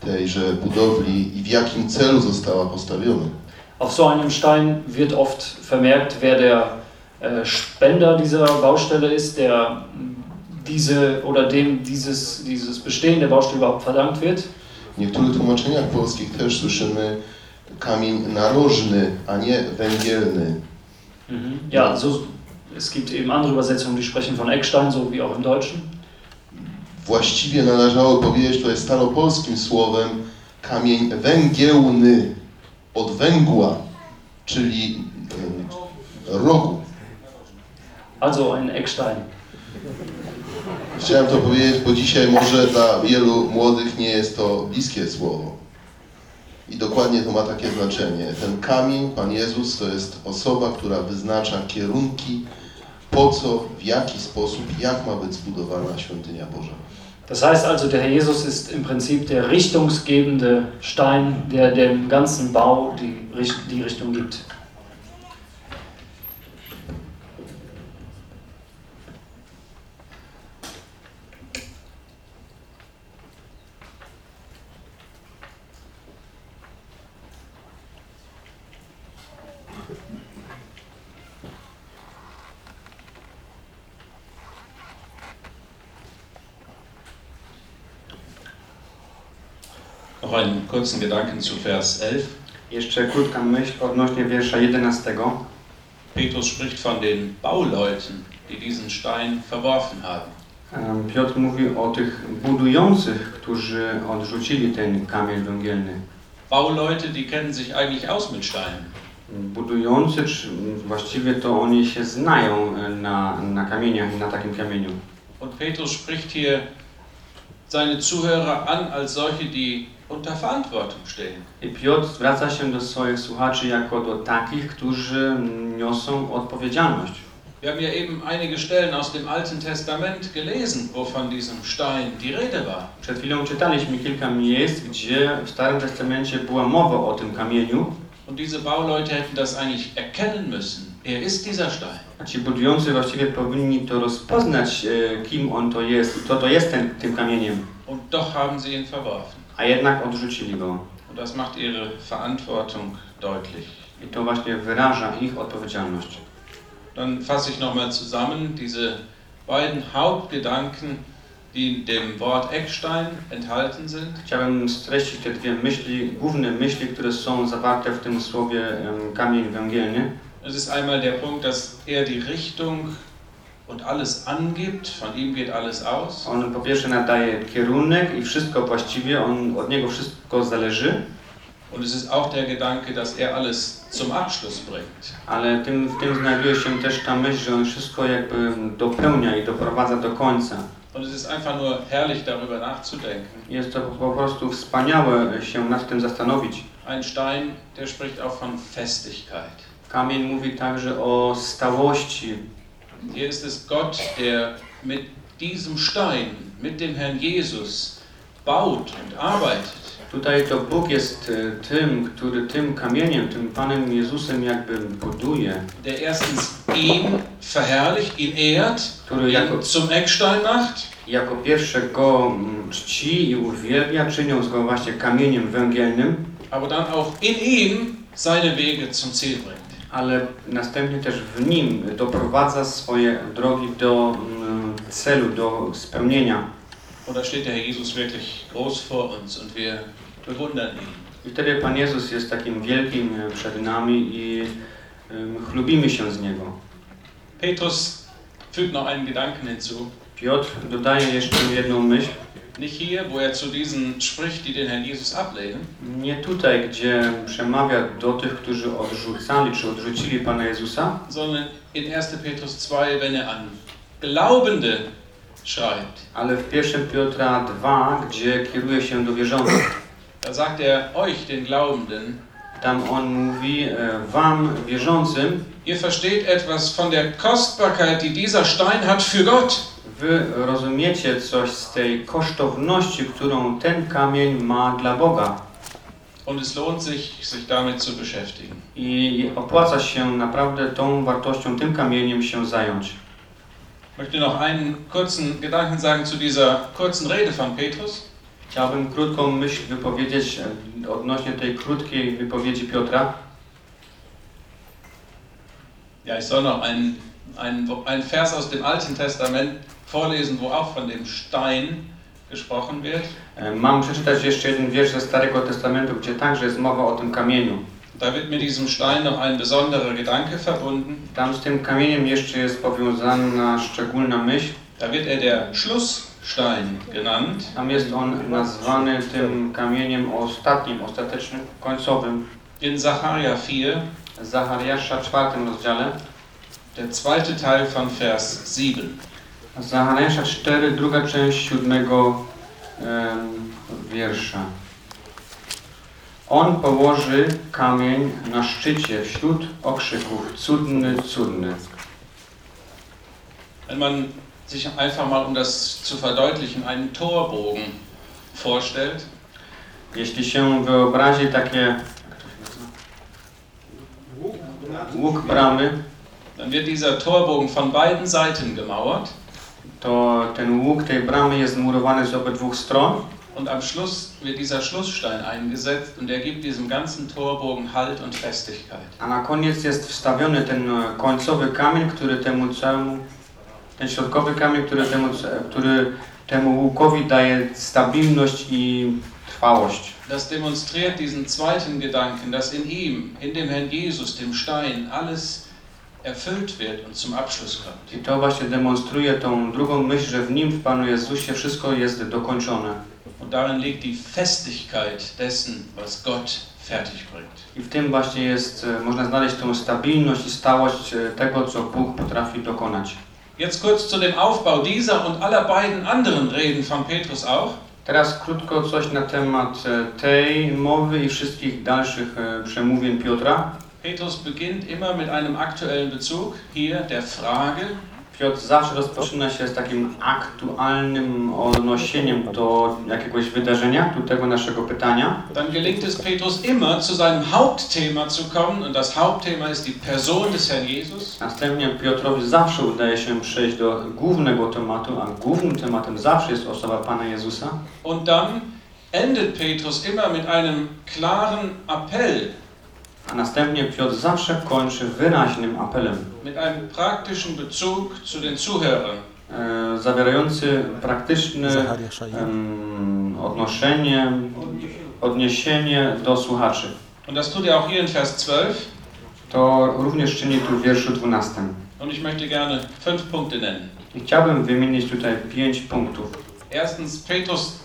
Speaker 7: tejże budowli i w jakim celu została postawiona.
Speaker 6: Auf so einem Stein wird oft vermerkt, wer der äh, Spender dieser Baustelle ist, der diese oder dem dieses, dieses Bestehen der Baustelle überhaupt verdankt wird.
Speaker 7: W niektórych tłumaczeniach polskich też słyszymy kamień narożny, a nie węgielny.
Speaker 6: Mhm. Ja, so, es gibt eben andere Übersetzungen, die sprechen von Eckstein, so wie auch im Deutschen.
Speaker 7: Właściwie należało powiedzieć tutaj staropolskim słowem kamień węgielny od węgła, czyli rogu.
Speaker 6: Also ein Eckstein.
Speaker 7: Chciałem to powiedzieć, bo dzisiaj może dla wielu młodych nie jest to bliskie słowo. I dokładnie to ma takie znaczenie. Ten kamień, Pan Jezus, to jest osoba, która wyznacza kierunki, po co, w jaki sposób, jak ma być zbudowana świątynia Boża.
Speaker 6: Das heißt also, der Herr Jesus ist im Prinzip der richtungsgebende Stein, der dem ganzen Bau die, die Richtung gibt.
Speaker 8: Noch einen kurzen Gedanken zu Vers 11.
Speaker 1: Jeszcze krótka myśl odnośnie wiersza 11.
Speaker 8: Petrus spricht von den Bauleuten, die diesen Stein verworfen haben.
Speaker 1: Piotr mówi o tych budujących, którzy odrzucili ten kamień węgielny.
Speaker 8: Bauleute, die kennen sich eigentlich aus mit Steinen.
Speaker 1: Budujący, właściwie to oni się znają e, na, na kamieniach i na takim kamieniu.
Speaker 8: Und Petrus spricht hier seine Zuhörer an als solche, die unter Verantwortung stehen.
Speaker 1: I Piotr zwraca się do swoich słuchaczy jako do takich, którzy niosą odpowiedzialność.
Speaker 8: Wir haben ja eben einige Stellen aus dem Alten Testament gelesen, wo von diesem Stein die Rede war.
Speaker 1: Przed chwilą czytaliśmy kilka miejsc, gdzie w Starym Testamencie była mowa o tym kamieniu,
Speaker 8: Und diese Bauleute hätten das eigentlich erkennen müssen. Er ist dieser Stein.
Speaker 1: a ci budujący właściwie powinni to rozpoznać, e, kim on to jest kto to jest ten, tym kamieniem,
Speaker 8: Und doch haben sie ihn verworfen.
Speaker 1: A jednak odrzucili go.
Speaker 8: Und das macht ihre Verantwortung deutlich.
Speaker 1: I to właśnie wyraża ich odpowiedzialność.
Speaker 8: Dann fasse ich nochmal zusammen diese beiden Hauptgedanken, die in dem Wort Eckstein enthalten sind.
Speaker 1: Chciałbym streścić te dwie myśli, główne myśli, które są zawarte w tym słowie em, kamień węgielny.
Speaker 8: Es ist einmal der Punkt, dass er die Richtung und alles angibt, von ihm geht alles aus.
Speaker 1: On po pierwsze nadaje kierunek i wszystko właściwie, on, od niego wszystko zależy,
Speaker 8: Und es ist auch der Gedanke, dass er alles zum Abschluss bringt.
Speaker 1: ale tym, w tym znajduje się też ta myśl, że on wszystko jakby dopełnia i doprowadza do końca.
Speaker 8: Und es ist einfach nur herrlich, darüber nachzudenken.
Speaker 1: Jest to po prostu wspaniałe się nad tym zastanowić.
Speaker 8: Ein Stein, der spricht auch von Festigkeit.
Speaker 1: Kamień mówi także o stałości.
Speaker 8: Hier ist es Gott, der mit diesem Stein, mit dem Herrn Jesus, baut und arbeitet.
Speaker 1: Tutaj to Bóg jest e, tym, który tym kamieniem, tym Panem Jezusem jakby buduje,
Speaker 8: Der erstens ihn verherrlicht, ihn ehrt,
Speaker 1: który jako,
Speaker 8: ihn zum Eckstein macht
Speaker 1: jako pierwsze go mm, czci i uwielbia, czyniąc go właśnie kamieniem węgielnym,
Speaker 8: aber dann auch in ihm seine Wege zum Ziel bringt.
Speaker 1: Ale następnie też w nim doprowadza swoje drogi do mm, celu, do spełnienia.
Speaker 8: Und da steht der Herr Jesus wirklich groß vor uns und wir bewundern ihn.
Speaker 1: I wtedy Pan Jezus jest takim wielkim e, przed nami i chlubimy się z Niego.
Speaker 8: Petrus fügt noch einen Gedanken hinzu.
Speaker 1: Piotr dodaje jeszcze jedną myśl,
Speaker 8: Nicht hier, wo er zu diesen spricht, die den Herrn Jesus ablehnen,
Speaker 1: nie tutaj, gdzie przemawia do tych, którzy odrzucali czy odrzucili Pana Jezusa,
Speaker 8: sondern in 1. Petrus 2, wenn er an Glaubende schreibt.
Speaker 1: ale w 1 Piotra 2, gdzie kieruje się do wierzących.
Speaker 8: Da sagt er euch, den Glaubenden,
Speaker 1: Tam on mówi e, wam, wierzącym,
Speaker 8: ihr versteht etwas von der Kostbarkeit, die dieser Stein hat für Gott.
Speaker 1: Wy rozumiecie coś z tej kosztowności, którą ten kamień ma dla Boga.
Speaker 8: Und es lohnt sich, sich damit zu beschäftigen.
Speaker 1: I opłaca się naprawdę tą wartością, tym kamieniem się zająć.
Speaker 8: Möchte noch einen kurzen Gedanken sagen zu dieser kurzen Rede von Petrus.
Speaker 1: Chciałbym krótką myśl wypowiedzieć e, odnośnie tej krótkiej wypowiedzi Piotra.
Speaker 8: Ja, ich soll noch einen, einen, einen Vers aus dem Alten Testament vorlesen, wo auch von dem Stein gesprochen wird.
Speaker 1: E, Mam przeczytać jeszcze jeden wiersz ze Starego Testamentu, gdzie także jest mowa o tym kamieniu.
Speaker 8: Da wird mit diesem Stein noch ein besonderer Gedanke verbunden.
Speaker 1: Tam z tym kamieniem jeszcze jest powiązana szczególna myśl.
Speaker 8: Da wird er der Schlussstein genannt.
Speaker 1: Tam jest on nazwany tym kamieniem ostatnim, ostatecznym, końcowym.
Speaker 8: In Sacharja 4,
Speaker 1: Zachariasza czwartym rozdziale.
Speaker 8: der zweite Teil von Vers 7.
Speaker 1: Zachariasza 4, druga część siódmego wiersza. On położy kamień na szczycie wśród okrzyków. Cudny, cudny.
Speaker 8: Wenn man sich einfach mal, um das zu verdeutlichen, einen Torbogen vorstellt,
Speaker 1: Jeśli się wyobrazi takie łuk bramy,
Speaker 8: dann wird dieser Torbogen von beiden Seiten gemauert
Speaker 1: to ten łuk tej bramy jest murowany z obydwu stron
Speaker 8: und am Schluss wird dieser Schlussstein eingesetzt und der gibt diesem ganzen Torbogen Halt und Festigkeit.
Speaker 1: a na koniec jest wstawiony ten e, końcowy kamień, który temu całemu, ten środkowy kamień, który temu, który temu łukowi daje stabilność i trwałość.
Speaker 8: Das demonstriert diesen zweiten Gedanken, dass in ihm, in dem Herrn Jesus, dem Stein, alles erfüllt wird und zum Abschluss kommt.
Speaker 1: I to właśnie demonstruje tą drugą myśl, że w nim, w Panu Jezusie, wszystko jest dokończone.
Speaker 8: Und darin liegt die Festigkeit dessen, was Gott fertig bringt.
Speaker 1: I w tym właśnie jest, e, można znaleźć tą stabilność i stałość e, tego, co Bóg potrafi dokonać.
Speaker 8: Jetzt kurz zu dem Aufbau dieser und aller beiden anderen Reden von Petrus auch.
Speaker 1: Teraz krótko coś na temat e, tej mowy i wszystkich dalszych przemówień Piotra.
Speaker 8: Petrus beginnt immer mit einem aktuellen Bezug, hier der Frage,
Speaker 1: Piotr zawsze rozpoczyna się z takim aktualnym odnosieniem do jakiegoś wydarzenia, do tego naszego pytania.
Speaker 8: dann gelingt es Petrus immer zu seinem Hauptthema zu kommen und das Hauptthema ist die Person des Herrn Jesus.
Speaker 1: Następnie Piotrowi zawsze udaje się przejść do głównego tematu, a głównym tematem zawsze jest osoba Pana Jezusa.
Speaker 8: Und dann endet Petrus immer mit einem klaren Appell,
Speaker 1: A następnie Piotr zawsze kończy wyraźnym apelem,
Speaker 8: mit einem praktischen Bezug zu den Zuhörern.
Speaker 1: e, zawierający praktyczne em, odnoszenie, odniesienie do słuchaczy.
Speaker 8: Und das tut er auch hier in Vers 12.
Speaker 1: To również czyni tu w wierszu 12.
Speaker 8: Und ich möchte gerne fünf Punkte nennen.
Speaker 1: I chciałbym wymienić tutaj pięć punktów.
Speaker 8: Erstens, Petrus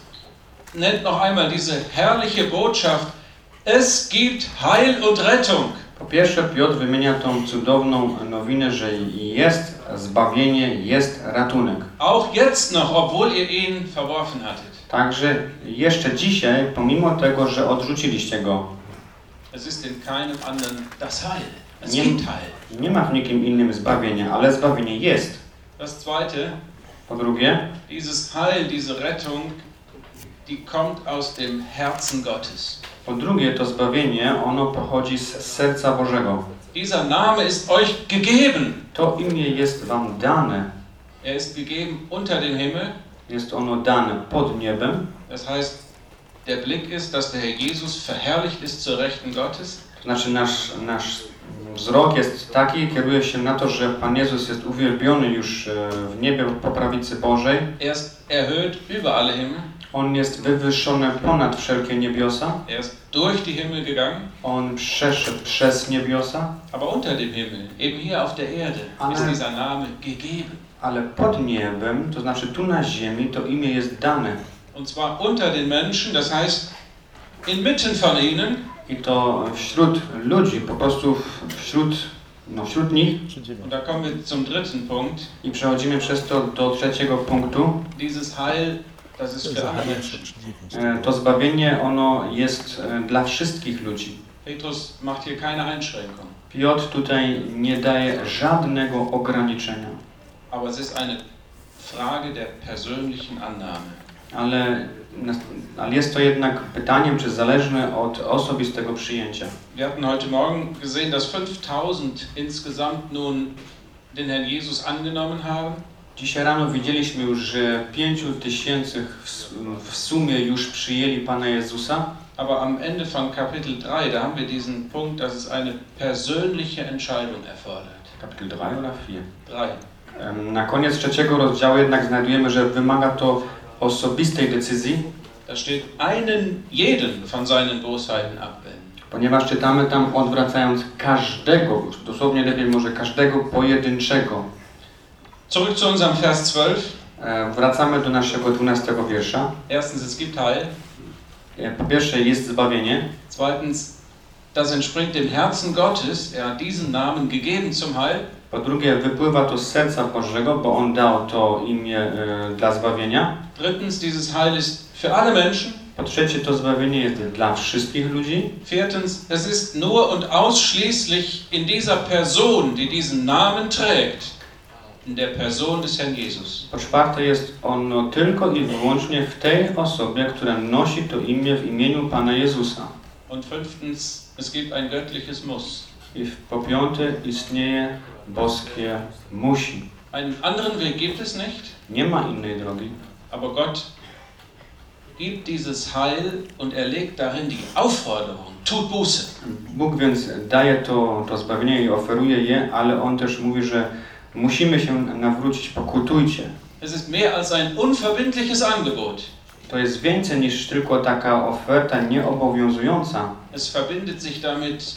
Speaker 8: nennt noch einmal diese herrliche Botschaft, es gibt Heil und Rettung.
Speaker 1: Po pierwsze, Piotr wymienia tą cudowną nowinę, że jest zbawienie, jest ratunek.
Speaker 8: Auch jetzt noch, obwohl ihr ihn verworfen hattet.
Speaker 1: Także jeszcze dzisiaj, pomimo tego, że odrzuciliście go,
Speaker 8: Es ist in keinem anderen das Heil. Es
Speaker 1: Nie-
Speaker 8: gibt Heil.
Speaker 1: nie ma w nikim innym zbawienia, ale zbawienie jest.
Speaker 8: Das zweite,
Speaker 1: Po drugie,
Speaker 8: dieses Heil, diese Rettung, die kommt aus dem Herzen Gottes.
Speaker 1: po drugie to zbawienie, ono pochodzi z serca Bożego.
Speaker 8: Dieser Name ist euch gegeben.
Speaker 1: To imię jest wam dane.
Speaker 8: Er ist gegeben unter dem Himmel.
Speaker 1: Jest ono dane pod niebem.
Speaker 8: Das heißt, der Blick ist, dass der Herr Jesus verherrlicht ist zur Rechten Gottes.
Speaker 1: To znaczy nasz, nasz wzrok jest taki, kieruje się na to, że Pan Jezus jest uwielbiony już e, w niebie po prawicy Bożej.
Speaker 8: Er ist erhöht über alle Himmel.
Speaker 1: On jest wywyższony ponad wszelkie niebiosa.
Speaker 8: Er ist durch die Himmel gegangen.
Speaker 1: On przeszedł przez niebiosa,
Speaker 8: Aber unter dem Himmel, eben hier auf der Erde,
Speaker 1: Amen.
Speaker 8: ist dieser Name gegeben.
Speaker 1: ale pod niebem, to znaczy tu na ziemi, to imię jest dane.
Speaker 8: Und zwar unter den Menschen, das heißt inmitten von ihnen.
Speaker 1: I to wśród ludzi, po prostu wśród, no, wśród nich.
Speaker 8: Und da kommen wir zum dritten Punkt.
Speaker 1: I przechodzimy przez to do trzeciego punktu.
Speaker 8: Dieses Heil, Menschen.
Speaker 1: E, To zbawienie, ono jest e, dla wszystkich ludzi.
Speaker 8: Petrus macht hier keine Einschränkung.
Speaker 1: Piotr tutaj nie daje żadnego ograniczenia,
Speaker 8: Aber es ist eine Frage der persönlichen Annahme.
Speaker 1: ale, ale jest to jednak pytaniem, czy zależne od osobistego przyjęcia.
Speaker 8: Wir hatten heute Morgen gesehen, dass 5000 insgesamt nun den Herrn Jesus angenommen haben.
Speaker 1: Dzisiaj rano widzieliśmy już, że pięciu tysięcy w, sumie już przyjęli Pana Jezusa,
Speaker 8: Aber am Ende von Kapitel 3, da haben wir diesen Punkt, dass es eine persönliche Entscheidung erfordert.
Speaker 1: kapitel 3 oder 4.
Speaker 8: 3.
Speaker 1: Em, Na koniec trzeciego rozdziału jednak znajdujemy, że wymaga to osobistej decyzji,
Speaker 8: Da steht, einen jeden von seinen Bosheiten abwenden.
Speaker 1: ponieważ czytamy tam odwracając każdego, dosłownie lepiej może każdego pojedynczego.
Speaker 8: Zurück zu unserem Vers 12.
Speaker 1: E, Wracamy do naszego 12 wiersza.
Speaker 8: Erstens, es gibt Heil.
Speaker 1: E, Po pierwsze jest zbawienie,
Speaker 8: Zweitens, das entspringt dem Herzen Gottes. Er hat diesen Namen gegeben zum Heil.
Speaker 1: po drugie wypływa to z serca Bożego, bo On dał to imię e, dla zbawienia.
Speaker 8: Drittens, dieses Heil ist für alle Menschen.
Speaker 1: Po trzecie to zbawienie jest dla wszystkich ludzi.
Speaker 8: Viertens, es ist nur und ausschließlich in dieser Person, die diesen Namen trägt, in der Person des Herrn Jesus.
Speaker 1: Po czwarte jest ono tylko i wyłącznie w tej osobie, która nosi to imię w imieniu Pana Jezusa.
Speaker 8: Und fünftens, es gibt ein göttliches Muss.
Speaker 1: I po piąte istnieje boskie musi.
Speaker 8: Einen anderen Weg gibt es nicht,
Speaker 1: Nie ma innej drogi.
Speaker 8: aber Gott gibt dieses Heil und er legt darin die Aufforderung, tut Buße.
Speaker 1: Bóg więc daje to, to zbawienie i oferuje je, ale On też mówi, że musimy się nawrócić, pokutujcie.
Speaker 8: Es ist mehr als ein unverbindliches Angebot.
Speaker 1: To jest więcej niż tylko taka oferta nieobowiązująca.
Speaker 8: Es verbindet sich damit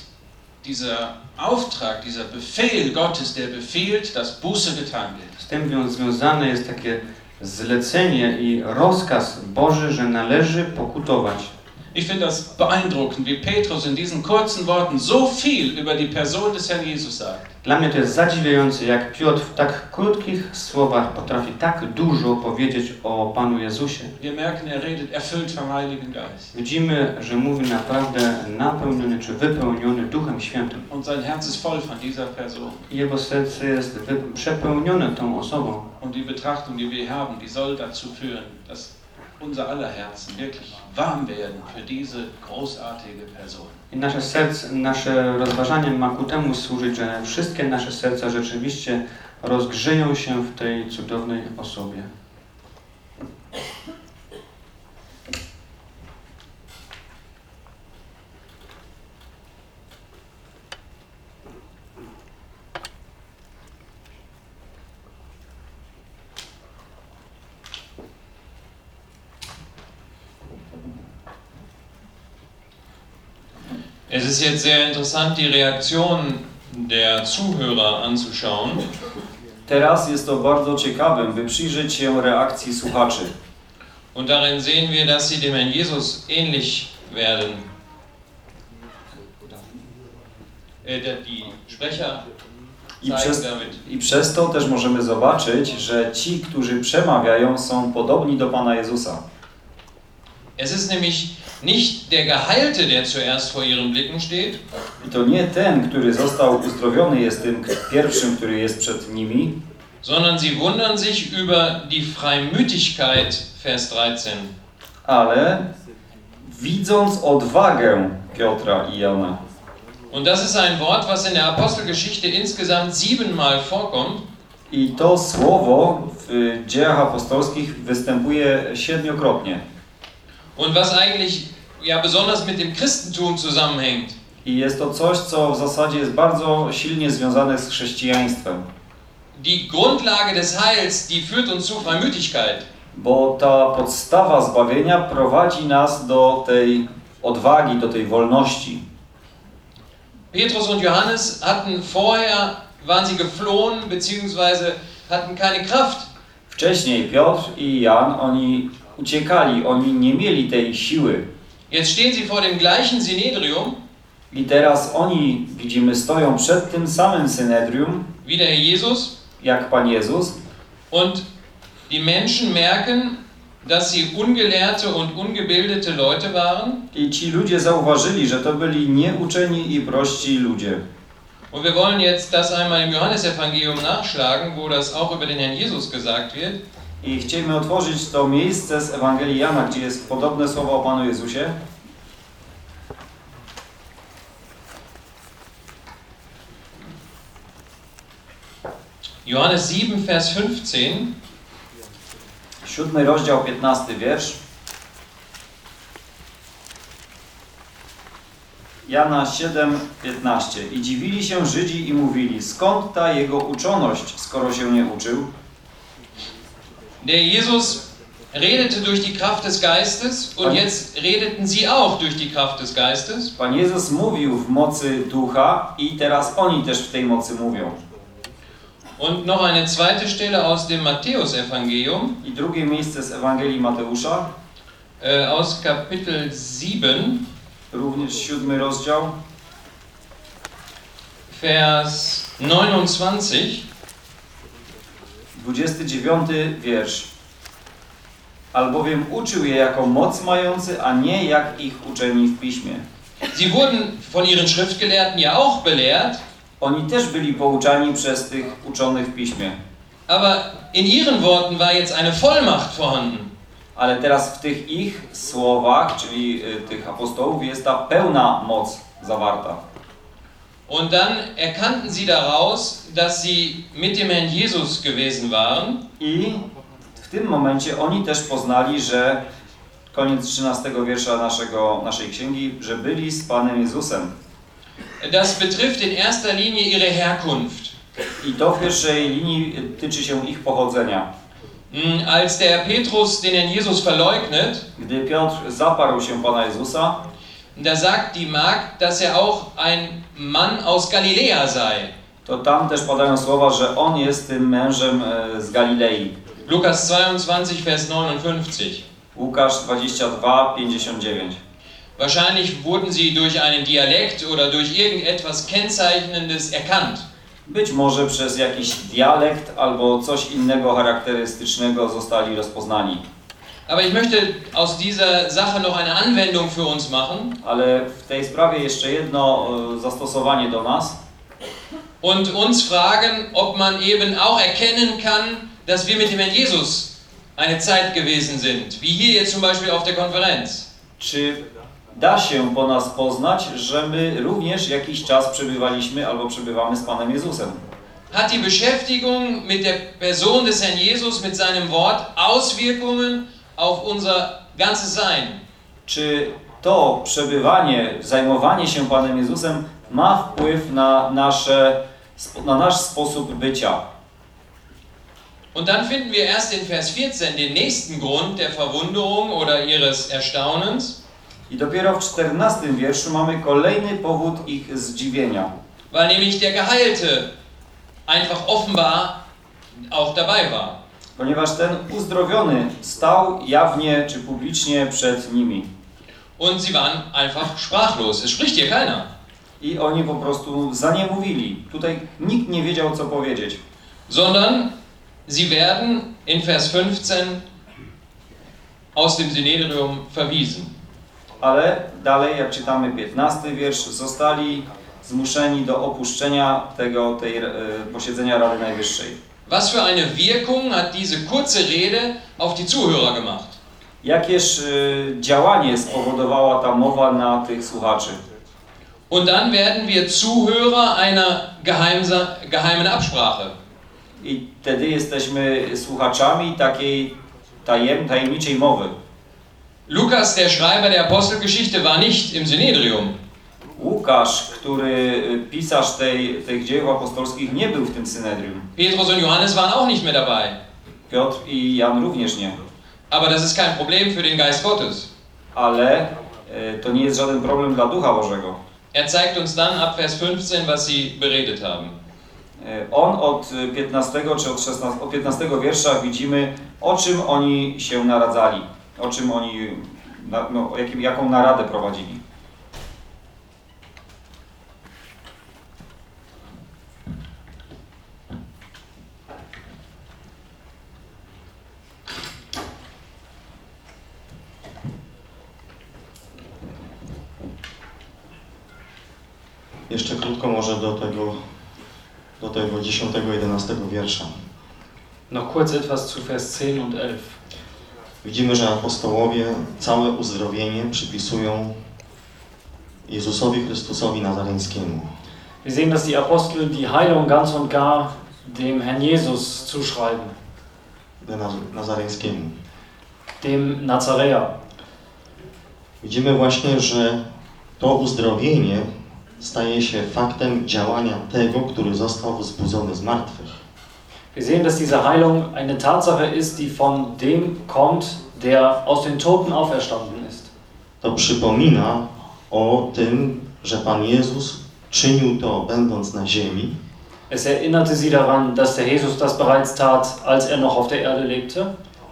Speaker 8: dieser Auftrag, dieser Befehl Gottes, der befiehlt, dass Buße getan wird.
Speaker 1: Z tym wią- związane jest takie zlecenie i rozkaz Boży, że należy pokutować.
Speaker 8: Ich finde das beeindruckend, wie Petrus in diesen kurzen Worten so viel über die Person des Herrn Jesus sagt.
Speaker 1: Dla mnie to jest zadziwiające, jak Piotr w tak krótkich słowach potrafi tak dużo powiedzieć o Panu Jezusie.
Speaker 8: Wir merken, er redet erfüllt vom Heiligen Geist.
Speaker 1: Widzimy, że mówi naprawdę napełniony czy wypełniony Duchem Świętym.
Speaker 8: Und sein Herz ist voll von dieser Person.
Speaker 1: Jego serce jest przepełnione tą osobą.
Speaker 8: Und die Betrachtung, die wir haben, die soll dazu führen, dass unser aller Herzen wirklich warm werden für diese großartige Person.
Speaker 1: I nasze serce, nasze rozważanie ma ku temu służyć, że wszystkie nasze serca rzeczywiście rozgrzeją się w tej cudownej osobie.
Speaker 9: Es ist jetzt sehr interessant, die Reaktion der Zuhörer anzuschauen.
Speaker 3: Teraz jest to bardzo ciekawym, by przyjrzeć się reakcji słuchaczy.
Speaker 9: Und darin sehen wir, dass sie dem Herrn Jesus ähnlich werden. Äh, Die Sprecher
Speaker 3: I przez. I przez to też możemy zobaczyć, że ci, którzy przemawiają, są podobni do Pana Jezusa.
Speaker 9: Es ist nämlich nicht der Geheilte, der zuerst vor ihren Blicken steht,
Speaker 3: I to nie ten, który został uzdrowiony, jest tym pierwszym, który jest przed nimi,
Speaker 9: sondern sie wundern sich über die Freimütigkeit, Vers 13.
Speaker 3: ale widząc odwagę Piotra i Jana.
Speaker 9: Und das ist ein Wort, was in der Apostelgeschichte insgesamt siebenmal vorkommt.
Speaker 3: I to słowo w dziejach apostolskich występuje siedmiokrotnie.
Speaker 9: Und was eigentlich ja besonders mit dem Christentum zusammenhängt.
Speaker 3: I jest to coś, co w zasadzie jest bardzo silnie związane z chrześcijaństwem.
Speaker 9: Die Grundlage des Heils, die führt uns zu Freimütigkeit.
Speaker 3: Bo ta podstawa zbawienia prowadzi nas do tej odwagi, do tej wolności.
Speaker 9: Petrus und Johannes hatten vorher, waren sie geflohen, beziehungsweise hatten keine Kraft.
Speaker 3: Wcześniej Piotr i Jan, oni uciekali, oni nie mieli tej siły.
Speaker 9: Jetzt stehen sie vor dem gleichen Synedrium,
Speaker 3: I teraz oni, widzimy, stoją przed tym samym synedrium,
Speaker 9: wie der Jesus,
Speaker 3: jak Pan Jezus,
Speaker 9: und die Menschen merken, dass sie ungelehrte und ungebildete Leute waren.
Speaker 3: i ci ludzie zauważyli, że to byli nieuczeni i prości ludzie.
Speaker 9: Und wir wollen jetzt das einmal im Johannesevangelium nachschlagen, wo das auch über den Herrn Jesus gesagt wird.
Speaker 3: I chcielibyśmy otworzyć to miejsce z Ewangelii Jana, gdzie jest podobne słowo o Panu Jezusie.
Speaker 9: Johannes 7, Vers 15.
Speaker 3: Siódmy rozdział, 15 wiersz. Jana 7, 15. I dziwili się Żydzi i mówili, skąd ta jego uczoność, skoro się nie uczył?
Speaker 9: Der Jesus redete durch die Kraft des Geistes und jetzt redeten sie auch durch die Kraft des Geistes.
Speaker 3: Pan Jezus mówił w mocy ducha i teraz oni też w tej mocy mówią.
Speaker 9: Und noch eine zweite Stelle aus dem Matthäusevangelium,
Speaker 3: I drugie miejsce z Ewangelii Mateusza,
Speaker 9: äh, aus Kapitel 7,
Speaker 3: również siódmy rozdział,
Speaker 9: Vers 29.
Speaker 3: 29 wiersz. Albowiem uczył je jako moc mający, a nie jak ich uczeni w piśmie.
Speaker 9: Sie wurden von ihren Schriftgelehrten ja auch belehrt,
Speaker 3: Oni też byli pouczani przez tych uczonych w piśmie.
Speaker 9: Aber in ihren Worten war jetzt eine Vollmacht vorhanden.
Speaker 3: Ale teraz w tych ich słowach, czyli y, tych apostołów, jest ta pełna moc zawarta.
Speaker 9: Und dann erkannten sie daraus, dass sie mit dem Herrn Jesus gewesen waren.
Speaker 3: I w tym momencie oni też poznali, że koniec 13 wiersza naszego, naszej księgi, że byli z Panem Jezusem.
Speaker 9: Das betrifft in erster Linie ihre Herkunft.
Speaker 3: I to w pierwszej linii tyczy się ich pochodzenia.
Speaker 9: Hm, Als der Petrus den Herrn Jesus verleugnet,
Speaker 3: Gdy Piotr zaparł się Pana Jezusa,
Speaker 9: da sagt die Magd, dass er auch ein Mann aus Galiläa sei.
Speaker 3: to tam też padają słowa, że on jest tym mężem e, z Galilei.
Speaker 9: Lukas 22, Vers 59.
Speaker 3: Łukasz 22, 59.
Speaker 9: Wahrscheinlich wurden sie durch einen Dialekt oder durch irgendetwas Kennzeichnendes erkannt.
Speaker 3: Być może przez jakiś dialekt albo coś innego charakterystycznego zostali rozpoznani.
Speaker 9: Aber ich möchte aus dieser Sache noch eine Anwendung für uns machen
Speaker 3: Ale w tej sprawie jeszcze jedno e, zastosowanie do nas.
Speaker 9: und uns fragen, ob man eben auch erkennen kann, dass wir mit dem Herrn Jesus eine Zeit gewesen sind, wie hier jetzt zum Beispiel auf der Konferenz.
Speaker 3: Czy da się po nas poznać, że my również jakiś czas przebywaliśmy albo przebywamy z Panem Jezusem?
Speaker 9: Hat die Beschäftigung mit der Person des Herrn Jesus, mit seinem Wort, Auswirkungen auf unser ganzes Sein?
Speaker 3: Czy to przebywanie, zajmowanie się Panem Jezusem ma wpływ na, nasze, na nasz sposób bycia?
Speaker 9: Und dann finden wir erst in Vers 14 den nächsten Grund der Verwunderung oder ihres Erstaunens,
Speaker 3: I dopiero w 14 wierszu mamy kolejny powód ich zdziwienia.
Speaker 9: weil nämlich der Geheilte einfach offenbar auch dabei war.
Speaker 3: Ponieważ ten uzdrowiony stał jawnie czy publicznie przed nimi.
Speaker 9: Und sie waren einfach sprachlos. Es spricht hier keiner.
Speaker 3: I oni po prostu zaniemówili. Tutaj nikt nie wiedział, co powiedzieć.
Speaker 9: Sondern sie werden in Vers 15 aus dem Synedrium verwiesen.
Speaker 3: Ale dalej, jak czytamy 15 wiersz, zostali zmuszeni do opuszczenia tego tej, e, posiedzenia Rady Najwyższej.
Speaker 9: Was für eine Wirkung hat diese kurze Rede auf die Zuhörer gemacht?
Speaker 3: Jakież e, działanie spowodowała ta mowa na tych słuchaczy?
Speaker 9: Und dann werden wir Zuhörer einer geheimen Absprache.
Speaker 3: I wtedy jesteśmy słuchaczami takiej tajem, tajemniczej mowy.
Speaker 9: Lukas, der Schreiber der Apostelgeschichte, war nicht im Synedrium.
Speaker 3: Łukasz, który e, pisarz tej, tych dziejów apostolskich, nie był w tym synedrium.
Speaker 9: Petrus und Johannes waren auch nicht mehr dabei.
Speaker 3: Piotr i Jan również nie.
Speaker 9: Aber das ist kein Problem für den Geist Gottes.
Speaker 3: Ale e, to nie jest żaden problem dla Ducha Bożego.
Speaker 9: Er zeigt uns dann ab Vers 15, was sie beredet haben.
Speaker 3: E, On od 15 czy od 16, od 15 wiersza widzimy, o czym oni się naradzali, o czym oni, na, no, jakim, jaką naradę prowadzili.
Speaker 10: Jeszcze krótko może do tego, do tego 10-11 wiersza.
Speaker 6: Noch kurz etwas zu Vers 10 und 11.
Speaker 10: Widzimy, że apostołowie całe uzdrowienie przypisują Jezusowi Chrystusowi Nazareńskiemu.
Speaker 6: Wir sehen, dass die Apostel die Heilung ganz und gar dem Herrn Jesus zuschreiben,
Speaker 10: Naz- Nazareńskiemu.
Speaker 6: dem Nazaräer.
Speaker 10: Widzimy właśnie, że to uzdrowienie staje się faktem działania tego, który został wzbudzony z martwych.
Speaker 6: Wir sehen, dass diese Heilung eine Tatsache ist, die von dem kommt, der aus den Toten auferstanden ist.
Speaker 10: To przypomina o tym, że Pan Jezus czynił to będąc na ziemi,
Speaker 6: Es erinnerte sie daran, dass der Jesus das bereits tat, als er noch auf der Erde lebte.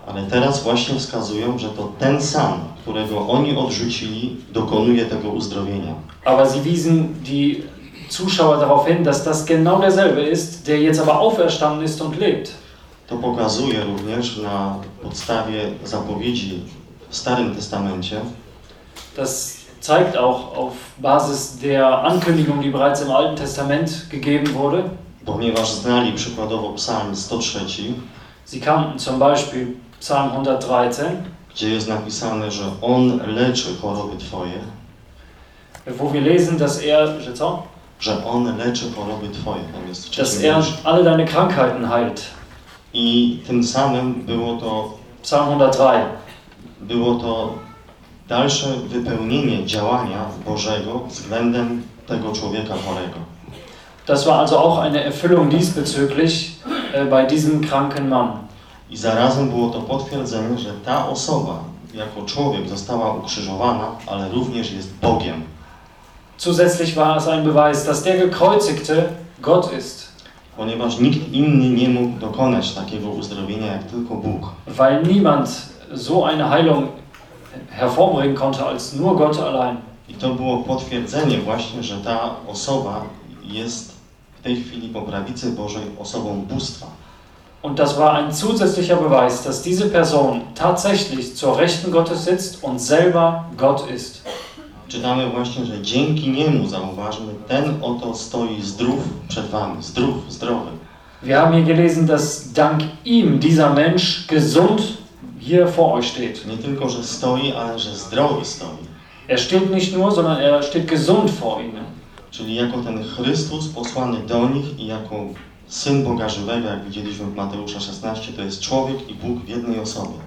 Speaker 10: ale teraz właśnie wskazują, że to ten sam, którego oni odrzucili, dokonuje tego uzdrowienia.
Speaker 6: Aber sie wiesen die Zuschauer darauf hin, dass das genau derselbe ist, der jetzt aber auferstanden ist und lebt.
Speaker 10: To pokazuje również na podstawie zapowiedzi w Starym Testamencie,
Speaker 6: Das zeigt auch auf Basis der Ankündigung, die bereits im Alten Testament gegeben wurde,
Speaker 10: ponieważ znali przykładowo Psalm 103,
Speaker 6: Sie kannten zum Beispiel Psalm 113,
Speaker 10: gdzie jest napisane, że On leczy choroby Twoje,
Speaker 6: wo wir lesen, dass er, że co?
Speaker 10: Że On leczy choroby Twoje. Tam jest
Speaker 6: Dass er alle deine Krankheiten heilt.
Speaker 10: I tym samym było to,
Speaker 6: Psalm 103.
Speaker 10: było to dalsze wypełnienie działania Bożego względem tego człowieka chorego.
Speaker 6: Das war also auch eine Erfüllung diesbezüglich äh, bei diesem kranken Mann.
Speaker 10: I zarazem było to potwierdzenie, że ta osoba jako człowiek została ukrzyżowana, ale również jest Bogiem.
Speaker 6: Zusätzlich war es ein Beweis, dass der Gekreuzigte Gott ist,
Speaker 10: Ponieważ nikt inny nie mógł dokonać takiego uzdrowienia jak tylko Bóg.
Speaker 6: weil niemand so eine Heilung hervorbringen konnte als nur Gott allein.
Speaker 10: I to było potwierdzenie właśnie, że ta osoba jest w tej chwili po prawicy Bożej osobą bóstwa.
Speaker 6: Und das war ein zusätzlicher Beweis, dass diese Person tatsächlich zur Rechten Gottes sitzt und selber Gott ist.
Speaker 10: Czytamy właśnie, że dzięki niemu zauważmy, ten oto stoi zdrów przed wami, zdrów, zdrowy.
Speaker 6: Wir haben hier gelesen, dass dank ihm dieser Mensch gesund hier vor euch steht.
Speaker 10: Nie tylko, że stoi, ale że zdrowy stoi.
Speaker 6: Er steht nicht nur, sondern er steht gesund vor ihnen.
Speaker 10: Czyli jako ten Chrystus posłany do nich i jako Syn Boga żywego, jak widzieliśmy w Mateusza 16, to jest człowiek i Bóg w jednej osobie.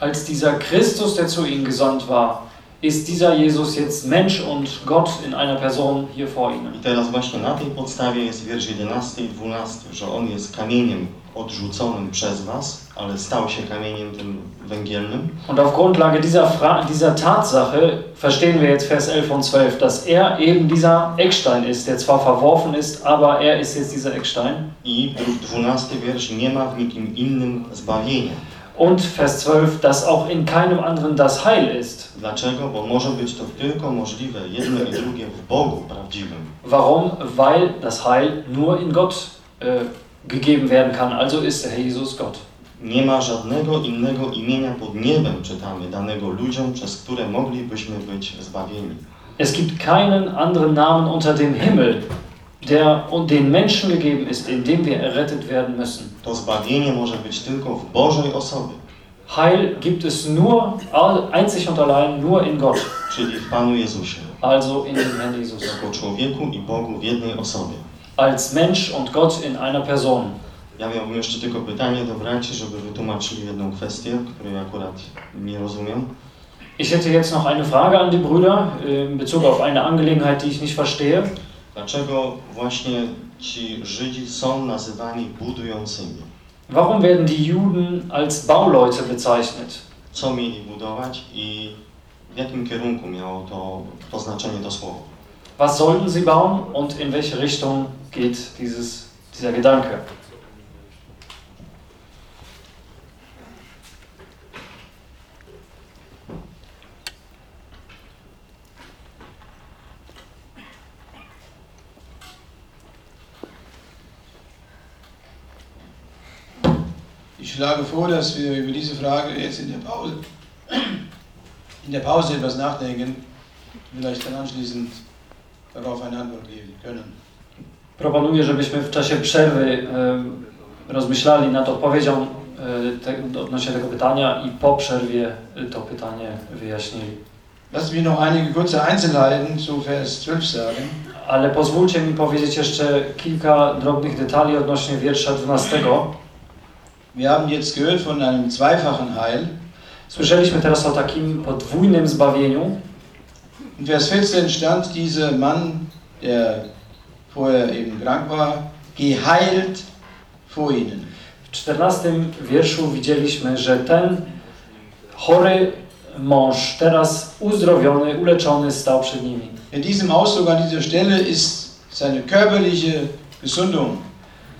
Speaker 6: Als dieser Christus, der zu ihnen gesandt war, ist dieser Jesus jetzt Mensch und Gott in einer Person hier vor ihnen.
Speaker 10: I teraz właśnie na tej podstawie jest wiersz 11 i 12, że On jest kamieniem odrzuconym przez was, ale stał się kamieniem tym węgielnym.
Speaker 6: Und auf Grundlage dieser, Fra dieser Tatsache verstehen wir jetzt Vers 11 und 12, dass er eben dieser Eckstein ist, der zwar verworfen ist, aber er ist jetzt dieser Eckstein.
Speaker 10: I drugi- 12 wiersz, nie ma w nikim innym zbawienia.
Speaker 6: Und Vers 12, dass auch in keinem anderen das Heil ist.
Speaker 10: Dlaczego? Bo może być to tylko możliwe jedno i drugie w Bogu prawdziwym.
Speaker 6: Warum? Weil das Heil nur in Gott äh, gegeben werden kann. Also ist der Herr Jesus Gott.
Speaker 10: Nie ma żadnego innego imienia pod niebem, czytamy, danego ludziom, przez które moglibyśmy być zbawieni.
Speaker 6: Es gibt keinen anderen Namen unter dem Himmel, der und den Menschen gegeben ist, in dem wir errettet werden müssen.
Speaker 10: To zbawienie może być tylko w Bożej osobie,
Speaker 6: Heil gibt es nur, einzig und allein, nur in Gott,
Speaker 10: czyli w Panu Jezusie,
Speaker 6: also in dem Herrn Jesus.
Speaker 10: jako człowieku i Bogu w jednej osobie.
Speaker 6: Als Mensch und Gott in einer Person.
Speaker 10: Ja miałbym jeszcze tylko pytanie do braci, żeby wytłumaczyli jedną kwestię, której akurat nie rozumiem.
Speaker 6: Ich hätte jetzt noch eine Frage an die Brüder äh, in Bezug auf eine Angelegenheit, die ich nicht verstehe.
Speaker 10: Dlaczego właśnie ci Żydzi są nazywani budującymi?
Speaker 6: Warum werden die Juden als Bauleute bezeichnet?
Speaker 10: Co mieli budować i w jakim kierunku miało to, to znaczenie to słowo?
Speaker 6: Was sollten sie bauen und in welche Richtung geht dieses, dieser Gedanke?
Speaker 5: Ich schlage vor, dass wir über diese Frage jetzt in der Pause, in der Pause etwas nachdenken, vielleicht dann anschließend darauf eine Antwort geben können.
Speaker 6: Proponuję, żebyśmy w czasie przerwy e, rozmyślali nad odpowiedzią e, te, odnośnie tego pytania i po przerwie to pytanie wyjaśnili.
Speaker 5: Lassen wir noch einige kurze Einzelheiten zu Vers 12 sagen.
Speaker 6: Ale pozwólcie mi powiedzieć jeszcze kilka drobnych detali odnośnie wiersza 12.
Speaker 5: Wir haben jetzt gehört von einem zweifachen Heil.
Speaker 6: Słyszeliśmy teraz o takim podwójnym zbawieniu.
Speaker 5: In Vers 14 stand dieser Mann, der vorher eben krank war, geheilt vor ihnen.
Speaker 6: W 14 wierszu widzieliśmy, że ten chory mąż, teraz uzdrowiony, uleczony, stał przed nimi.
Speaker 5: In diesem Ausdruck an dieser Stelle ist seine körperliche Gesundung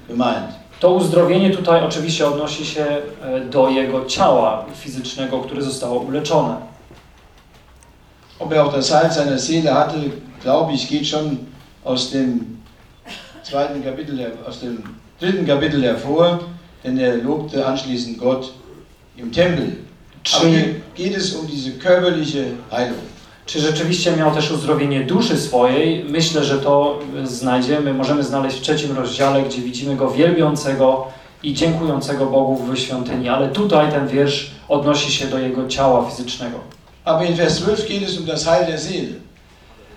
Speaker 5: gemeint.
Speaker 6: To uzdrowienie tutaj oczywiście odnosi się e, do jego ciała fizycznego, które zostało uleczone.
Speaker 5: Ob er auch das Heil seiner Seele hatte, glaube ich, geht schon aus dem zweiten Kapitel, aus dem dritten Kapitel hervor, denn er lobte anschließend Gott im Tempel. Aber hier geht es um diese körperliche Heilung.
Speaker 6: Czy rzeczywiście miał też uzdrowienie duszy swojej? Myślę, że to znajdziemy, możemy znaleźć w trzecim rozdziale, gdzie widzimy go wielbiącego i dziękującego Bogu w świątyni. Ale tutaj ten wiersz odnosi się do jego ciała fizycznego.
Speaker 5: Aber in Vers 12 geht es um das Heil der Seele.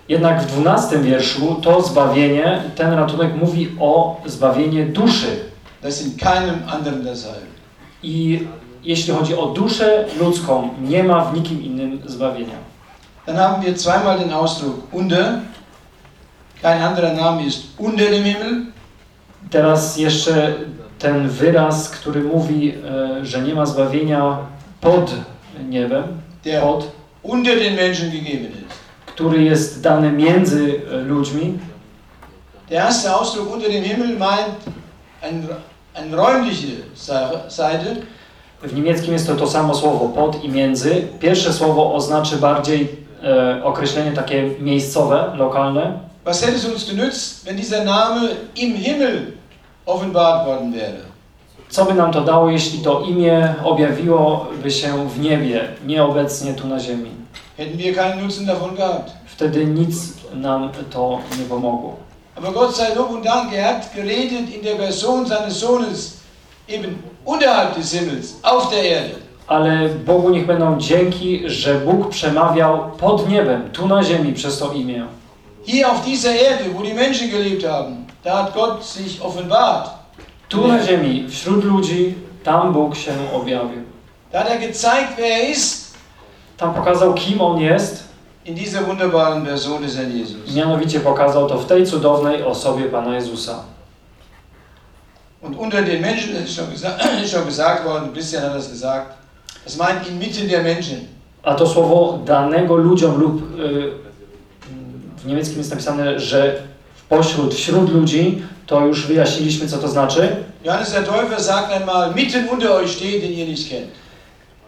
Speaker 6: Jednak w dwunastym wierszu to zbawienie, ten ratunek mówi o zbawienie duszy.
Speaker 5: Das in keinem anderen das Heil.
Speaker 6: I jeśli chodzi o duszę ludzką, nie ma w nikim innym zbawienia.
Speaker 5: Dann haben wir zweimal den Ausdruck unter. Kein anderer Name ist unter dem Himmel.
Speaker 6: Teraz jeszcze ten wyraz, który mówi, e, że nie ma zbawienia pod niebem,
Speaker 5: der
Speaker 6: pod,
Speaker 5: unter den Menschen gegeben ist.
Speaker 6: który jest dany między e, ludźmi.
Speaker 5: Der erste Ausdruck unter dem Himmel meint ein, eine räumliche Seite.
Speaker 6: W niemieckim jest to to samo słowo pod i między. Pierwsze słowo oznaczy bardziej e, określenie takie miejscowe, lokalne.
Speaker 5: Was hätte es uns genützt, wenn dieser Name im Himmel offenbart worden wäre?
Speaker 6: Co by nam to dało, jeśli to imię objawiłoby się w niebie, nie obecnie tu na ziemi?
Speaker 5: Hätten wir keinen Nutzen davon gehabt.
Speaker 6: Wtedy nic nam to nie pomogło.
Speaker 5: Aber Gott sei Lob und Dank, er hat geredet in der Person seines Sohnes, eben unterhalb des Himmels, auf der Erde.
Speaker 6: Ale Bogu niech będą dzięki, że Bóg przemawiał pod niebem, tu na ziemi przez to imię.
Speaker 5: Hier auf dieser Erde, wo die Menschen gelebt haben, da hat Gott sich offenbart.
Speaker 6: Tu na ziemi, wśród ludzi, tam Bóg się objawił.
Speaker 5: Da hat er gezeigt, wer er ist,
Speaker 6: Tam pokazał, kim On jest,
Speaker 5: in dieser wunderbaren Person des Herrn Jesus.
Speaker 6: mianowicie pokazał to w tej cudownej osobie Pana Jezusa.
Speaker 5: Und unter den Menschen, ist schon, gesagt, ist schon gesagt worden, Christian hat das gesagt, das meint inmitten der Menschen.
Speaker 6: A to słowo danego ludziom lub y, w niemieckim jest napisane, że pośród, wśród ludzi, to już wyjaśniliśmy, co to znaczy.
Speaker 5: Johannes der Täufer sagt einmal, mitten unter euch steht, den ihr nicht kennt.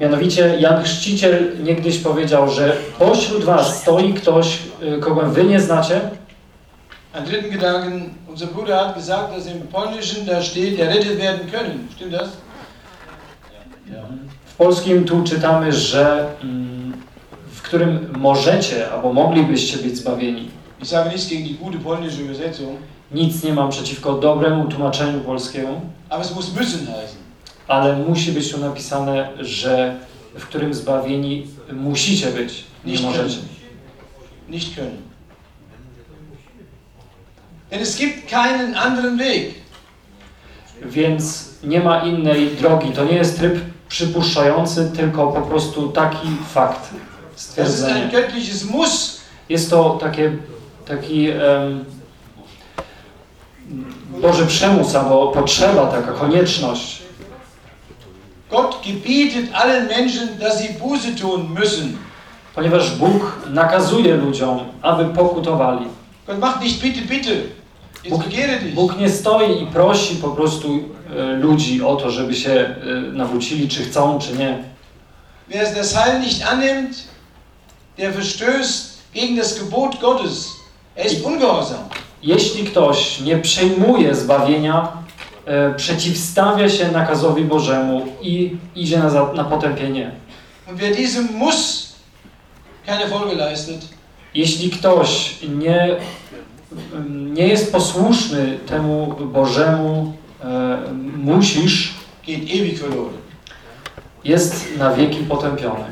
Speaker 6: Mianowicie Jan Chrzciciel niegdyś powiedział, że pośród was stoi ktoś, y, kogo wy nie znacie.
Speaker 5: Einen dritten Gedanken, unser Bruder hat gesagt, dass im Polnischen da steht, errettet werden können. Stimmt das?
Speaker 6: W polskim tu czytamy, że mm, w którym możecie albo moglibyście być zbawieni.
Speaker 5: Ich sage nichts gegen die gute polnische Übersetzung,
Speaker 6: Nic nie mam przeciwko dobremu tłumaczeniu polskiemu,
Speaker 5: aber es muss müssen heißen.
Speaker 6: ale musi być tu napisane, że w którym zbawieni musicie być, nie
Speaker 5: Nicht
Speaker 6: możecie.
Speaker 5: können. Nicht können. Denn es gibt keinen anderen Weg.
Speaker 6: Więc nie ma innej drogi. To nie jest tryb przypuszczający, tylko po prostu taki fakt, stwierdzenie. Jest to takie, taki em, Boży przymus albo potrzeba, taka konieczność.
Speaker 5: Gott gebietet allen Menschen, dass sie Buße tun müssen.
Speaker 6: Ponieważ Bóg nakazuje ludziom, aby pokutowali.
Speaker 5: Gott macht nicht bitte, bitte.
Speaker 6: Bóg. Bóg nie stoi i prosi po prostu ludzi o to, żeby się e, nawrócili, czy chcą, czy nie.
Speaker 5: Wer das Heil nicht annimmt, der verstößt gegen das Gebot Gottes. Er ist ungehorsam.
Speaker 6: Jeśli ktoś nie przyjmuje zbawienia, e, przeciwstawia się nakazowi Bożemu i idzie na, na potępienie.
Speaker 5: Und wer diesem Muss keine Folge leistet,
Speaker 6: Jeśli ktoś nie, nie jest posłuszny temu Bożemu, e, musisz,
Speaker 5: ewig verloren.
Speaker 6: jest na wieki potępiony.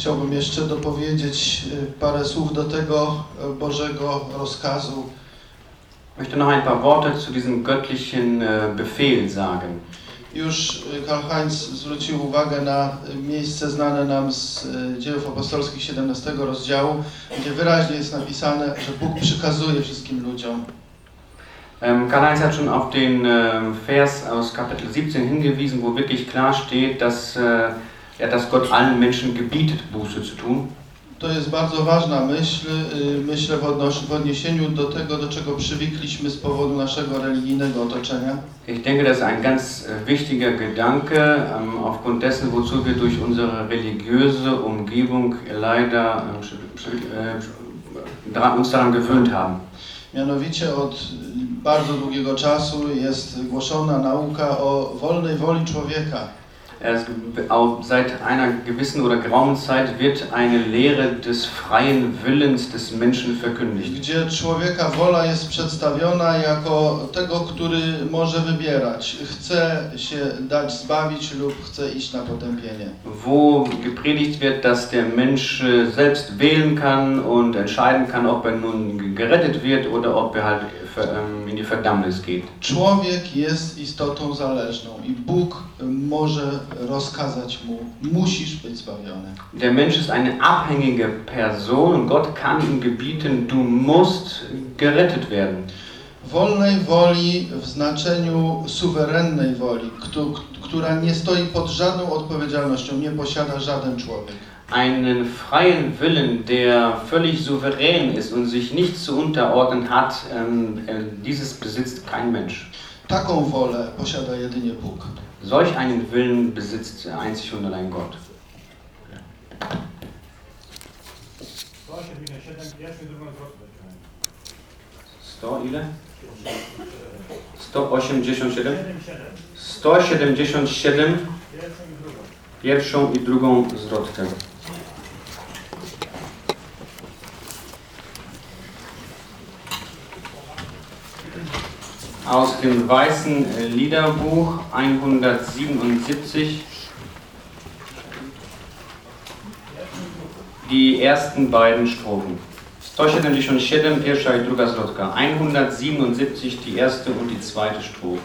Speaker 11: Chciałbym jeszcze dopowiedzieć y, parę słów do tego y, Bożego rozkazu.
Speaker 1: Ich möchte noch ein paar Worte zu diesem göttlichen äh, Befehl sagen.
Speaker 11: Już y, Karl-Heinz zwrócił uwagę na y, miejsce znane nam z y, dziejów apostolskich 17 rozdziału, gdzie wyraźnie jest napisane, że Bóg przykazuje wszystkim ludziom.
Speaker 1: Ähm, Karl-Heinz hat schon auf den ähm, Vers aus Kapitel 17 hingewiesen, wo wirklich klar steht, dass, äh, ja, dass Gott allen Menschen gebietet, Buße zu tun.
Speaker 11: To jest bardzo ważna myśl, y, myślę w, odniesieniu do tego, do czego przywykliśmy z powodu naszego religijnego otoczenia.
Speaker 1: Ich denke, das ist ein ganz äh, wichtiger Gedanke, ähm, aufgrund dessen, wozu wir durch unsere religiöse Umgebung leider ähm, äh, uns daran gewöhnt haben.
Speaker 11: Mianowicie od bardzo długiego czasu jest głoszona nauka o wolnej woli człowieka.
Speaker 1: Es, seit einer gewissen oder geraumen Zeit wird eine Lehre des freien Willens des Menschen verkündigt.
Speaker 11: gdzie człowieka wola jest przedstawiona jako tego, który może wybierać. Chce się dać zbawić lub chce iść na potępienie.
Speaker 1: Wo gepredigt wird, dass der Mensch äh, selbst wählen kann und entscheiden kann, ob er nun gerettet wird oder ob er halt in die Verdammnis geht.
Speaker 11: Człowiek jest istotą zależną i Bóg może rozkazać mu, musisz być zbawiony.
Speaker 1: Der Mensch ist eine abhängige Person und Gott kann ihm gebieten, du musst gerettet werden.
Speaker 11: Wolnej woli w znaczeniu suwerennej woli, któ- która nie stoi pod żadną odpowiedzialnością, nie posiada żaden człowiek.
Speaker 1: Einen freien Willen, der völlig souverän ist und sich nicht zu unterordnen hat, ähm, äh, dieses besitzt kein Mensch.
Speaker 11: Taką wolę posiada jedynie Bóg.
Speaker 1: Solch einen Willen besitzt einzig und allein Gott. 100 ile? 187? 177 pierwszą i drugą zwrotkę. Aus dem weißen äh, Liederbuch 177 die ersten beiden Strophen. 177, pierwsza i druga zwrotka. 177, die erste und die zweite Strophe.